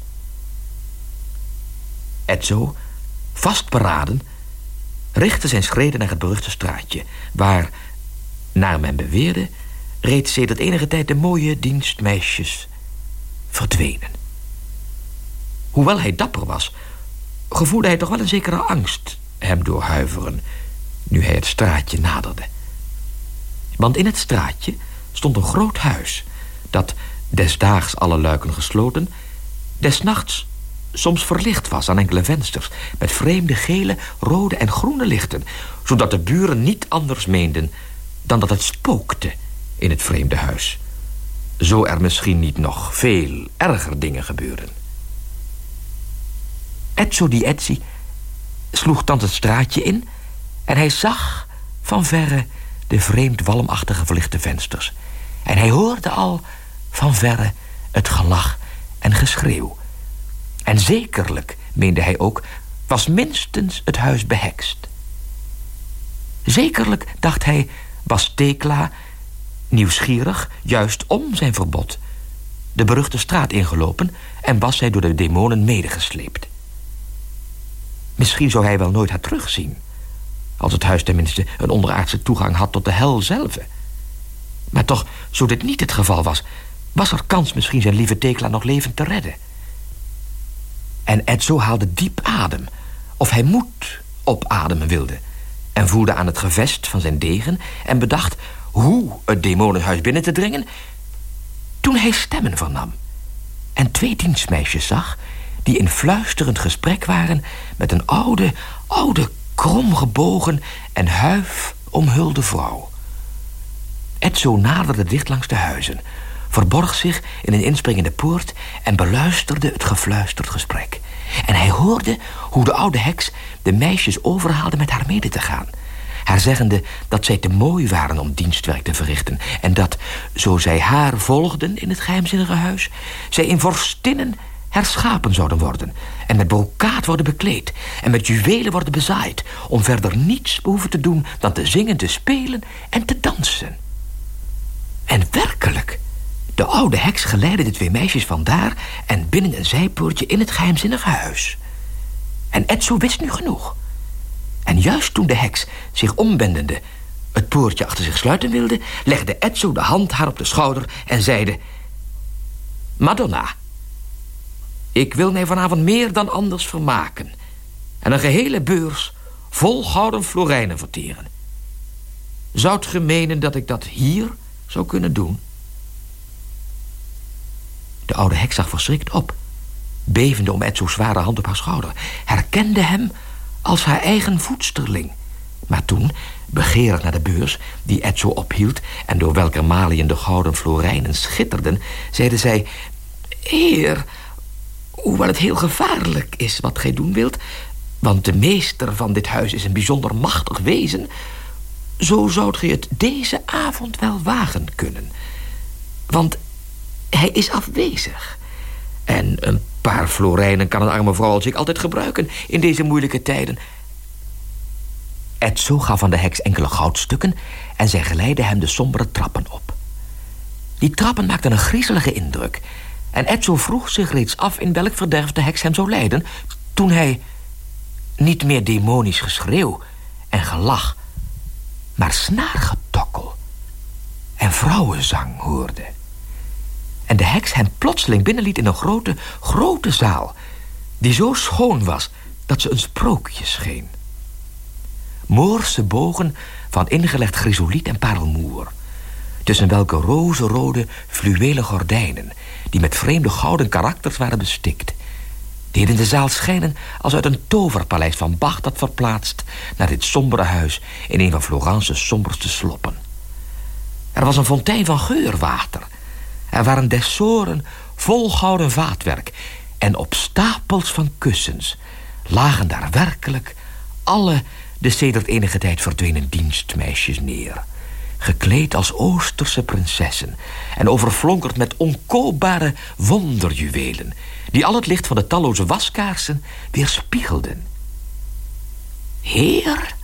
Ezzo, vastberaden, richtte zijn schreden naar het beruchte straatje... waar, naar men beweerde, reeds sedert enige tijd de mooie dienstmeisjes verdwenen. Hoewel hij dapper was, gevoelde hij toch wel een zekere angst hem doorhuiveren... nu hij het straatje naderde. Want in het straatje stond een groot huis... dat, desdaags alle luiken gesloten... desnachts soms verlicht was aan enkele vensters... met vreemde gele, rode en groene lichten... zodat de buren niet anders meenden dan dat het spookte in het vreemde huis. Zo er misschien niet nog veel erger dingen gebeurden. Ezzo di Ezzi sloeg tante het straatje in... en hij zag van verre de vreemd walmachtige verlichte vensters. En hij hoorde al van verre het gelach en geschreeuw. En zekerlijk, meende hij ook, was minstens het huis behekst. Zekerlijk, dacht hij, was Tekla nieuwsgierig juist om zijn verbod... de beruchte straat ingelopen en was hij door de demonen medegesleept. Misschien zou hij wel nooit haar terugzien... als het huis tenminste een onderaardse toegang had tot de hel zelf. Maar toch, zo dit niet het geval was... was er kans misschien zijn lieve Tekla nog levend te redden. En Edzo haalde diep adem, of hij moed opademen wilde... en voelde aan het gevest van zijn degen en bedacht hoe het demonenhuis binnen te dringen... toen hij stemmen vernam en twee dienstmeisjes zag... die in fluisterend gesprek waren met een oude, oude, kromgebogen en huif omhulde vrouw. Etzo naderde dicht langs de huizen, verborg zich in een inspringende poort... en beluisterde het gefluisterd gesprek. En hij hoorde hoe de oude heks de meisjes overhaalde met haar mede te gaan haar zeggende dat zij te mooi waren om dienstwerk te verrichten... en dat, zo zij haar volgden in het geheimzinnige huis... zij in vorstinnen herschapen zouden worden... en met brokaat worden bekleed en met juwelen worden bezaaid... om verder niets behoeven te doen dan te zingen, te spelen en te dansen. En werkelijk, de oude heks geleidde de twee meisjes vandaar... en binnen een zijpoortje in het geheimzinnige huis. En Etso wist nu genoeg... En juist toen de heks, zich omwendende, het poortje achter zich sluiten wilde... legde Etzo de hand haar op de schouder en zeide... Madonna, ik wil mij vanavond meer dan anders vermaken... en een gehele beurs vol gouden florijnen verteren. Zoudt ge menen dat ik dat hier zou kunnen doen? De oude heks zag verschrikt op... bevende om Etzo's zware hand op haar schouder... herkende hem als haar eigen voedsterling. Maar toen, begeerig naar de beurs die Etzo ophield... en door welker maliën de gouden florijnen schitterden... zeide zij... Heer, hoewel het heel gevaarlijk is wat gij doen wilt... want de meester van dit huis is een bijzonder machtig wezen... zo zoudt gij het deze avond wel wagen kunnen. Want hij is afwezig. En een paar florijnen kan een arme vrouw als ik altijd gebruiken... in deze moeilijke tijden. Etzo gaf aan de heks enkele goudstukken... en zij geleidde hem de sombere trappen op. Die trappen maakten een griezelige indruk... en Etzo vroeg zich reeds af in welk verderf de heks hem zou leiden... toen hij niet meer demonisch geschreeuw en gelach... maar snaargetokkel en vrouwenzang hoorde en de heks hem plotseling binnenliet in een grote, grote zaal... die zo schoon was dat ze een sprookje scheen. Moorse bogen van ingelegd chrysoliet en parelmoer... tussen welke rozenrode fluwelen gordijnen... die met vreemde gouden karakters waren bestikt... deden de zaal schijnen als uit een toverpaleis van Bagdad verplaatst... naar dit sombere huis in een van Florence's somberste sloppen. Er was een fontein van geurwater er waren dessoren vol gouden vaatwerk... en op stapels van kussens lagen daar werkelijk... alle de sedert enige tijd verdwenen dienstmeisjes neer. Gekleed als Oosterse prinsessen... en overflonkerd met onkoopbare wonderjuwelen... die al het licht van de talloze waskaarsen weerspiegelden. Heer,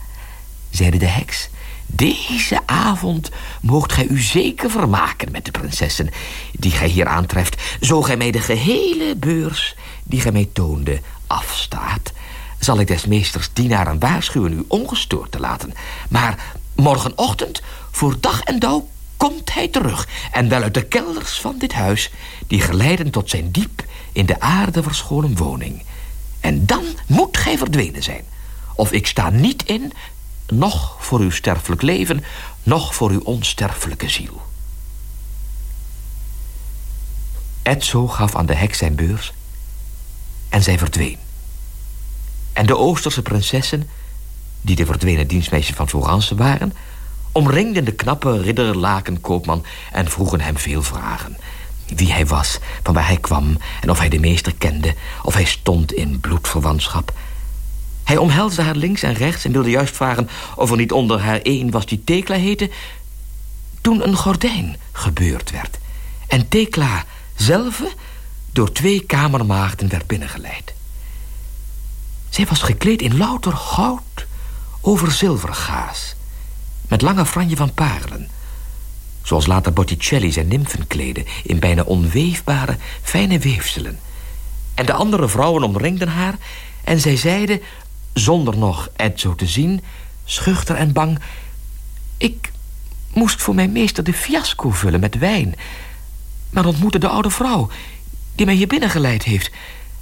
zeide de heks... Deze avond moogt gij u zeker vermaken met de prinsessen die gij hier aantreft. Zo gij mij de gehele beurs die gij mij toonde afstaat... zal ik des meesters dienaren waarschuwen u ongestoord te laten. Maar morgenochtend, voor dag en dauw, komt hij terug. En wel uit de kelders van dit huis... die geleiden tot zijn diep in de aarde verscholen woning. En dan moet gij verdwenen zijn. Of ik sta niet in nog voor uw sterfelijk leven, nog voor uw onsterfelijke ziel. Etzo gaf aan de heks zijn beurs en zij verdween. En de Oosterse prinsessen, die de verdwenen dienstmeisjes van Florence waren... omringden de knappe ridder Lakenkoopman en vroegen hem veel vragen. Wie hij was, van waar hij kwam en of hij de meester kende... of hij stond in bloedverwantschap... Hij omhelsde haar links en rechts en wilde juist vragen of er niet onder haar één was die Tekla heette... toen een gordijn gebeurd werd. En Tekla zelf door twee kamermaagden werd binnengeleid. Zij was gekleed in louter goud over zilvergaas... met lange franje van parelen... zoals later Botticelli zijn nymfen kleden... in bijna onweefbare, fijne weefselen. En de andere vrouwen omringden haar... en zij zeiden, zonder nog Edzo te zien... schuchter en bang... ik moest voor mijn meester de fiasco vullen met wijn... maar ontmoette de oude vrouw die mij hier binnengeleid heeft.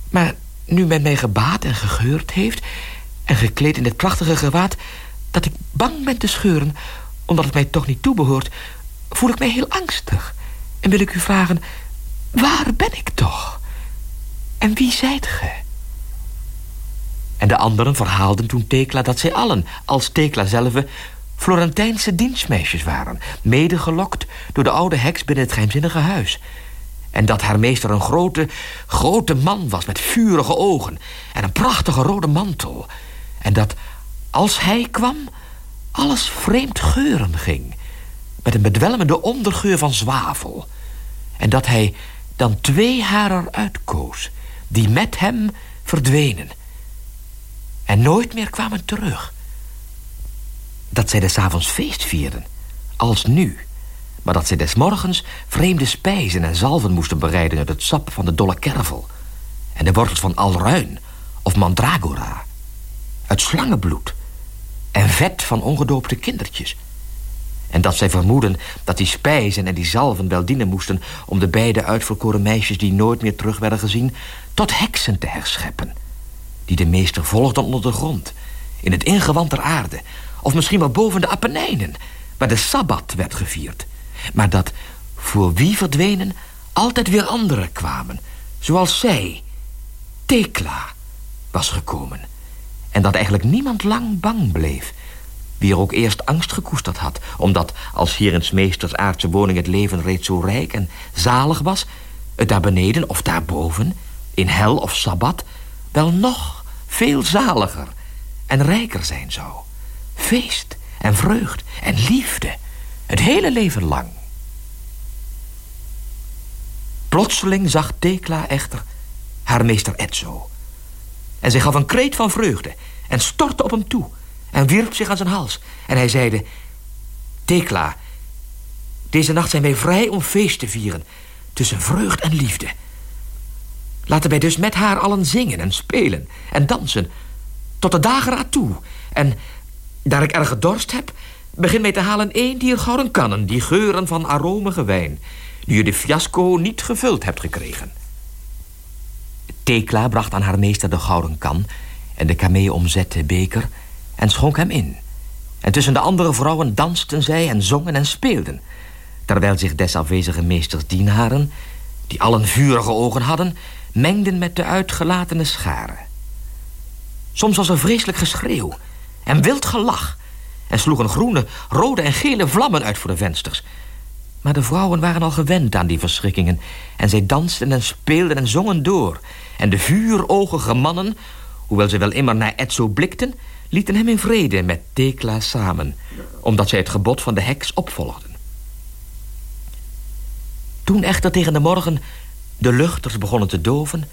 Maar nu men mij gebaat en gegeurd heeft... en gekleed in dit prachtige gewaad... dat ik bang ben te scheuren, omdat het mij toch niet toebehoort... voel ik mij heel angstig. En wil ik u vragen, waar ben ik toch? En wie zijt ge? En de anderen verhaalden toen Tekla dat zij allen, als Tekla zelf... Florentijnse dienstmeisjes waren, medegelokt door de oude heks binnen het geheimzinnige huis... En dat haar meester een grote, grote man was met vurige ogen en een prachtige rode mantel. En dat als hij kwam, alles vreemd geuren ging. Met een bedwelmende ondergeur van zwavel. En dat hij dan twee harer uitkoos, die met hem verdwenen. En nooit meer kwamen terug. Dat zij des avonds feest vierden, als nu maar dat zij des morgens vreemde spijzen en zalven moesten bereiden... uit het sap van de dolle kervel en de wortels van alruin of mandragora... uit slangenbloed en vet van ongedoopte kindertjes... En dat zij vermoeden dat die spijzen en die zalven wel dienen moesten... om de beide uitverkoren meisjes die nooit meer terug werden gezien... tot heksen te herscheppen. Die de meester volgden onder de grond, in het ingewand der aarde... of misschien wel boven de Apennijnen, waar de Sabbat werd gevierd maar dat voor wie verdwenen altijd weer anderen kwamen. Zoals zij, Tekla, was gekomen. En dat eigenlijk niemand lang bang bleef. Wie er ook eerst angst gekoesterd had... omdat als hier in meesters aardse woning het leven reeds zo rijk en zalig was... het daar beneden of daarboven, in hel of sabbat... wel nog veel zaliger en rijker zijn zou. Feest en vreugd en liefde, het hele leven lang. Plotseling zag Tekla echter haar meester Etzo. En zij gaf een kreet van vreugde en stortte op hem toe... en wierp zich aan zijn hals. En hij zeide... Tekla, deze nacht zijn wij vrij om feest te vieren... tussen vreugd en liefde. Laten wij dus met haar allen zingen en spelen en dansen... tot de dageraad toe. En daar ik erg gedorst heb... begin mij te halen één dier gouden kannen... die geuren van aromige wijn nu je de fiasco niet gevuld hebt gekregen. Tekla bracht aan haar meester de gouden kan... en de kamee omzette beker en schonk hem in. En tussen de andere vrouwen dansten zij en zongen en speelden... terwijl zich des afwezige meesters dienaren... die allen vurige ogen hadden... mengden met de uitgelatene scharen. Soms was er vreselijk geschreeuw en wild gelach... en sloegen groene, rode en gele vlammen uit voor de vensters... Maar de vrouwen waren al gewend aan die verschrikkingen... en zij dansten en speelden en zongen door. En de vuurogige mannen, hoewel ze wel immer naar Etzo blikten... lieten hem in vrede met Tekla samen... omdat zij het gebod van de heks opvolgden. Toen echter tegen de morgen de luchters begonnen te doven...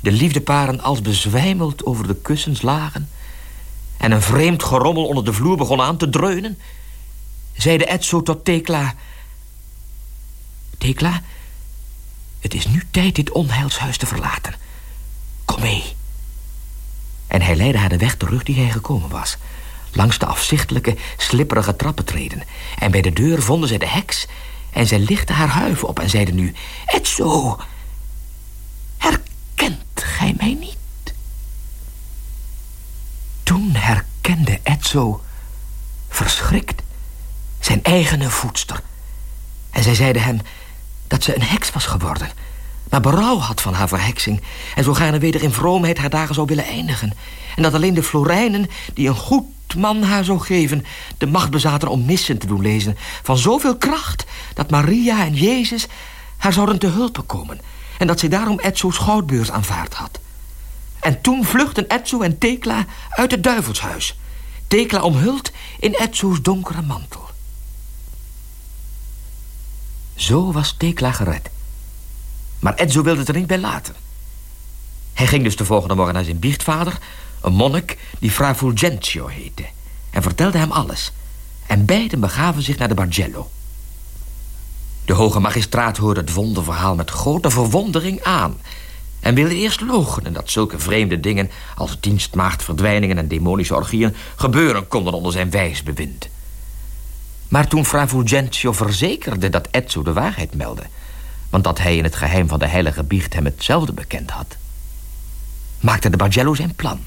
de liefdeparen als bezwijmeld over de kussens lagen... en een vreemd gerommel onder de vloer begon aan te dreunen... zeide Etzo tot Tekla... Tekla, het is nu tijd dit onheilshuis te verlaten. Kom mee. En hij leidde haar de weg terug die hij gekomen was. Langs de afzichtelijke, slipperige trappentreden. En bij de deur vonden zij de heks... en zij lichtte haar huif op en zeide nu... Etzo, herkent gij mij niet? Toen herkende Etzo, verschrikt, zijn eigene voedster. En zij zeide hem dat ze een heks was geworden. Maar berouw had van haar verheksing. En zo gaarne weder in vroomheid haar dagen zou willen eindigen. En dat alleen de Florijnen, die een goed man haar zou geven... de macht bezaten om missen te doen lezen. Van zoveel kracht dat Maria en Jezus haar zouden te hulp komen. En dat zij daarom Etso's goudbeurs aanvaard had. En toen vluchtten Etso en Tekla uit het duivelshuis. Tekla omhuld in Etso's donkere mantel. Zo was Tekla gered. Maar Etso wilde het er niet bij laten. Hij ging dus de volgende morgen naar zijn biechtvader... een monnik die Fra Fulgentio heette... en vertelde hem alles. En beiden begaven zich naar de Bargello. De hoge magistraat hoorde het wonderverhaal met grote verwondering aan... en wilde eerst logenen dat zulke vreemde dingen... als dienstmaagdverdwijningen en demonische orgieën... gebeuren konden onder zijn wijs bewind. Maar toen Fra Fulgentio verzekerde dat Etzo de waarheid meldde... want dat hij in het geheim van de heilige biecht hem hetzelfde bekend had... maakte de Bargello zijn plan.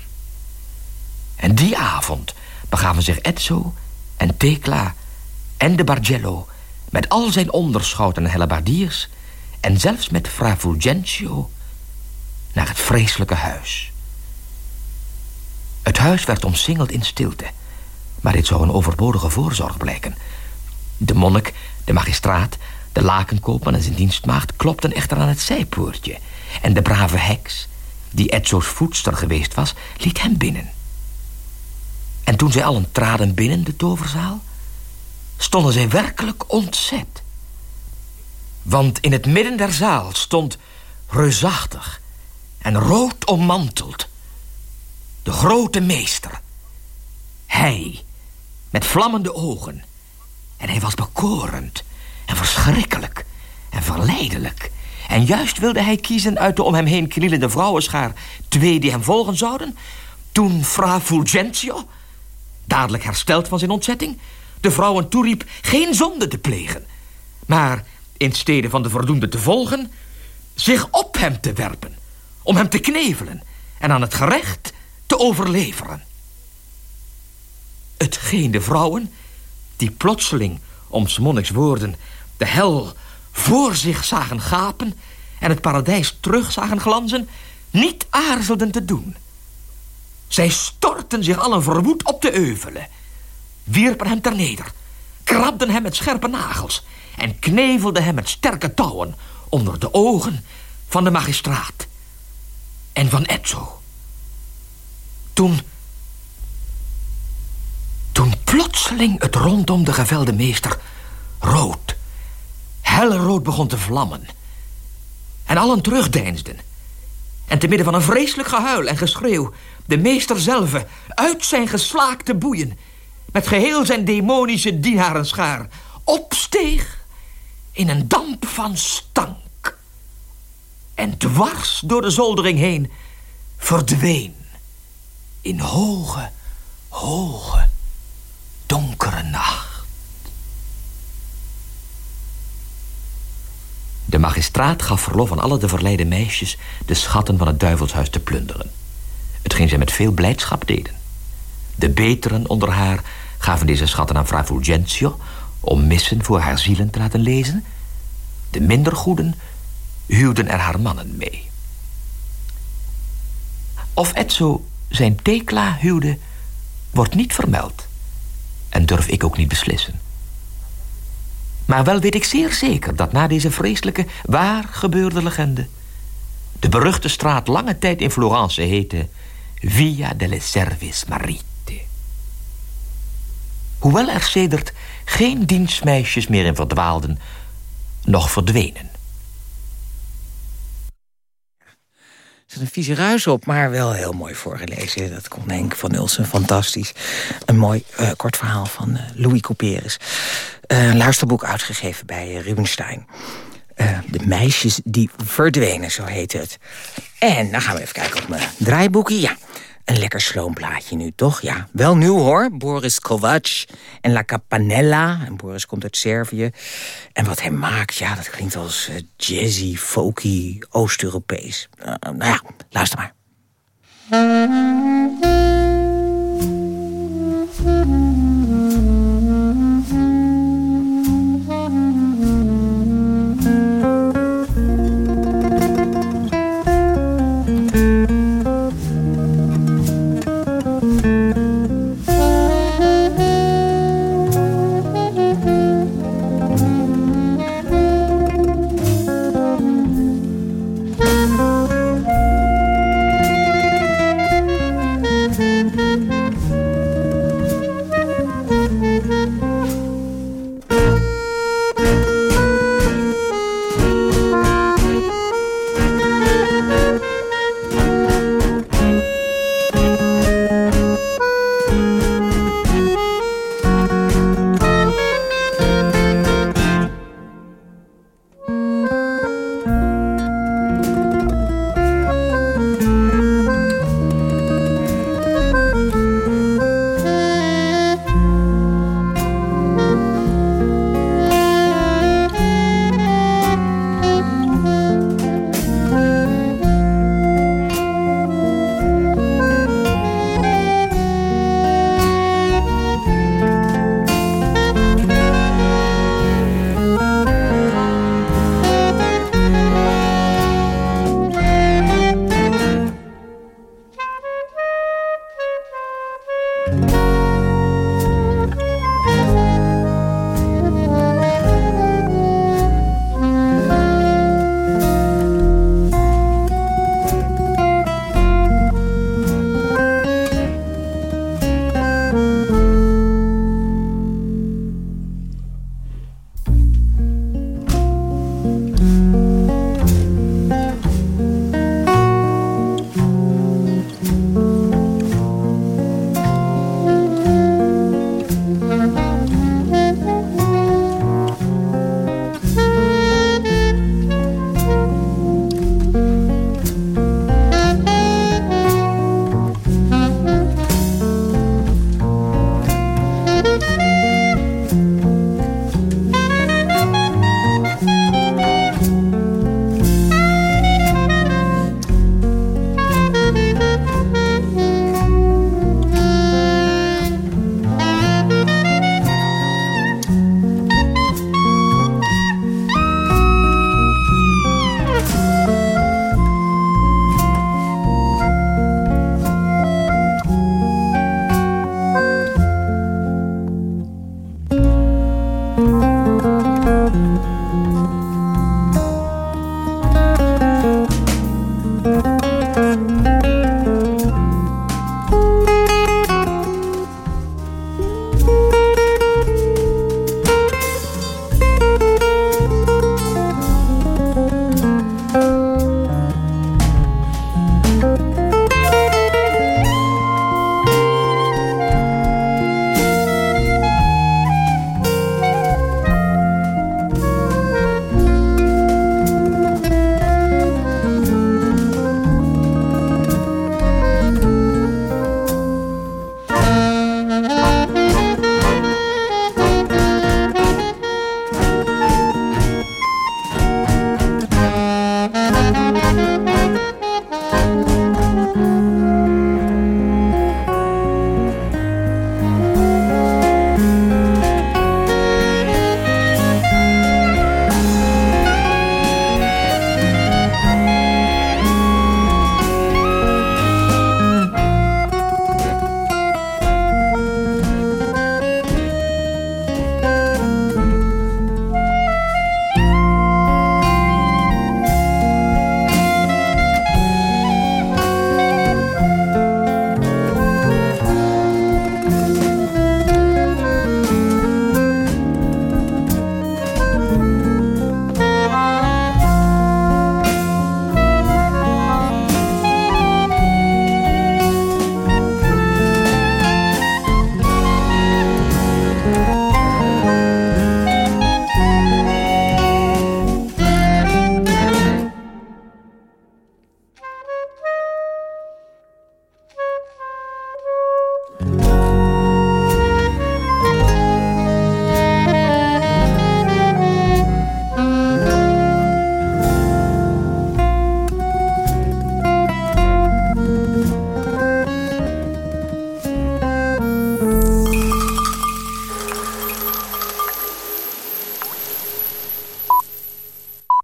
En die avond begaven zich Etzo en Tekla en de Bargello... met al zijn onderschouten en hellebardiers... en zelfs met Fra Fulgentio naar het vreselijke huis. Het huis werd omsingeld in stilte... maar dit zou een overbodige voorzorg blijken... De monnik, de magistraat, de lakenkoopman en zijn dienstmaagd... klopten echter aan het zijpoortje. En de brave heks, die Etzo's voedster geweest was, liet hem binnen. En toen zij allen traden binnen de toverzaal... stonden zij werkelijk ontzet. Want in het midden der zaal stond reusachtig en rood ommanteld... de grote meester. Hij, met vlammende ogen en hij was bekorend en verschrikkelijk en verleidelijk. En juist wilde hij kiezen uit de om hem heen knielende vrouwenschaar... twee die hem volgen zouden... toen Fra Fulgentio, dadelijk hersteld van zijn ontzetting... de vrouwen toeriep geen zonde te plegen... maar in stede van de verdoemde te volgen... zich op hem te werpen, om hem te knevelen... en aan het gerecht te overleveren. Hetgeen de vrouwen die plotseling, om monniks woorden, de hel voor zich zagen gapen en het paradijs terug zagen glanzen, niet aarzelden te doen. Zij stortten zich allen verwoed op de euvelen, wierpen hem ter neder, krabden hem met scherpe nagels en knevelden hem met sterke touwen onder de ogen van de magistraat en van Etzo. Toen plotseling het rondom de gevelde meester rood, rood begon te vlammen. En allen terugdeinsden. En te midden van een vreselijk gehuil en geschreeuw... de meester zelf uit zijn geslaakte boeien... met geheel zijn demonische dienarenschaar... opsteeg in een damp van stank. En dwars door de zoldering heen verdween... in hoge, hoge donkere nacht. De magistraat gaf verlof aan alle de verleide meisjes... de schatten van het duivelshuis te plunderen. Hetgeen zij met veel blijdschap deden. De beteren onder haar gaven deze schatten aan Fra Fulgentio... om missen voor haar zielen te laten lezen. De minder goeden huwden er haar mannen mee. Of Etzo zijn Tekla huwde, wordt niet vermeld en durf ik ook niet beslissen. Maar wel weet ik zeer zeker dat na deze vreselijke, waar gebeurde legende... de beruchte straat lange tijd in Florence heette... Via delle Service Marite. Hoewel er sedert geen dienstmeisjes meer in verdwaalden... nog verdwenen. Zit een vieze ruis op, maar wel heel mooi voorgelezen. Dat kon Henk van Ulsen, fantastisch. Een mooi uh, kort verhaal van uh, Louis Couperus. Uh, een luisterboek uitgegeven bij Rubenstein. de meisjes die verdwenen, zo heet het. En dan gaan we even kijken op mijn draaiboekje. Ja, een lekker sloomblaadje nu, toch? Ja, wel nieuw hoor. Boris Kovac en La Capanella. En Boris komt uit Servië. En wat hij maakt, ja, dat klinkt als eh, jazzy, folky, Oost-Europees. Uh, nou ja, luister maar.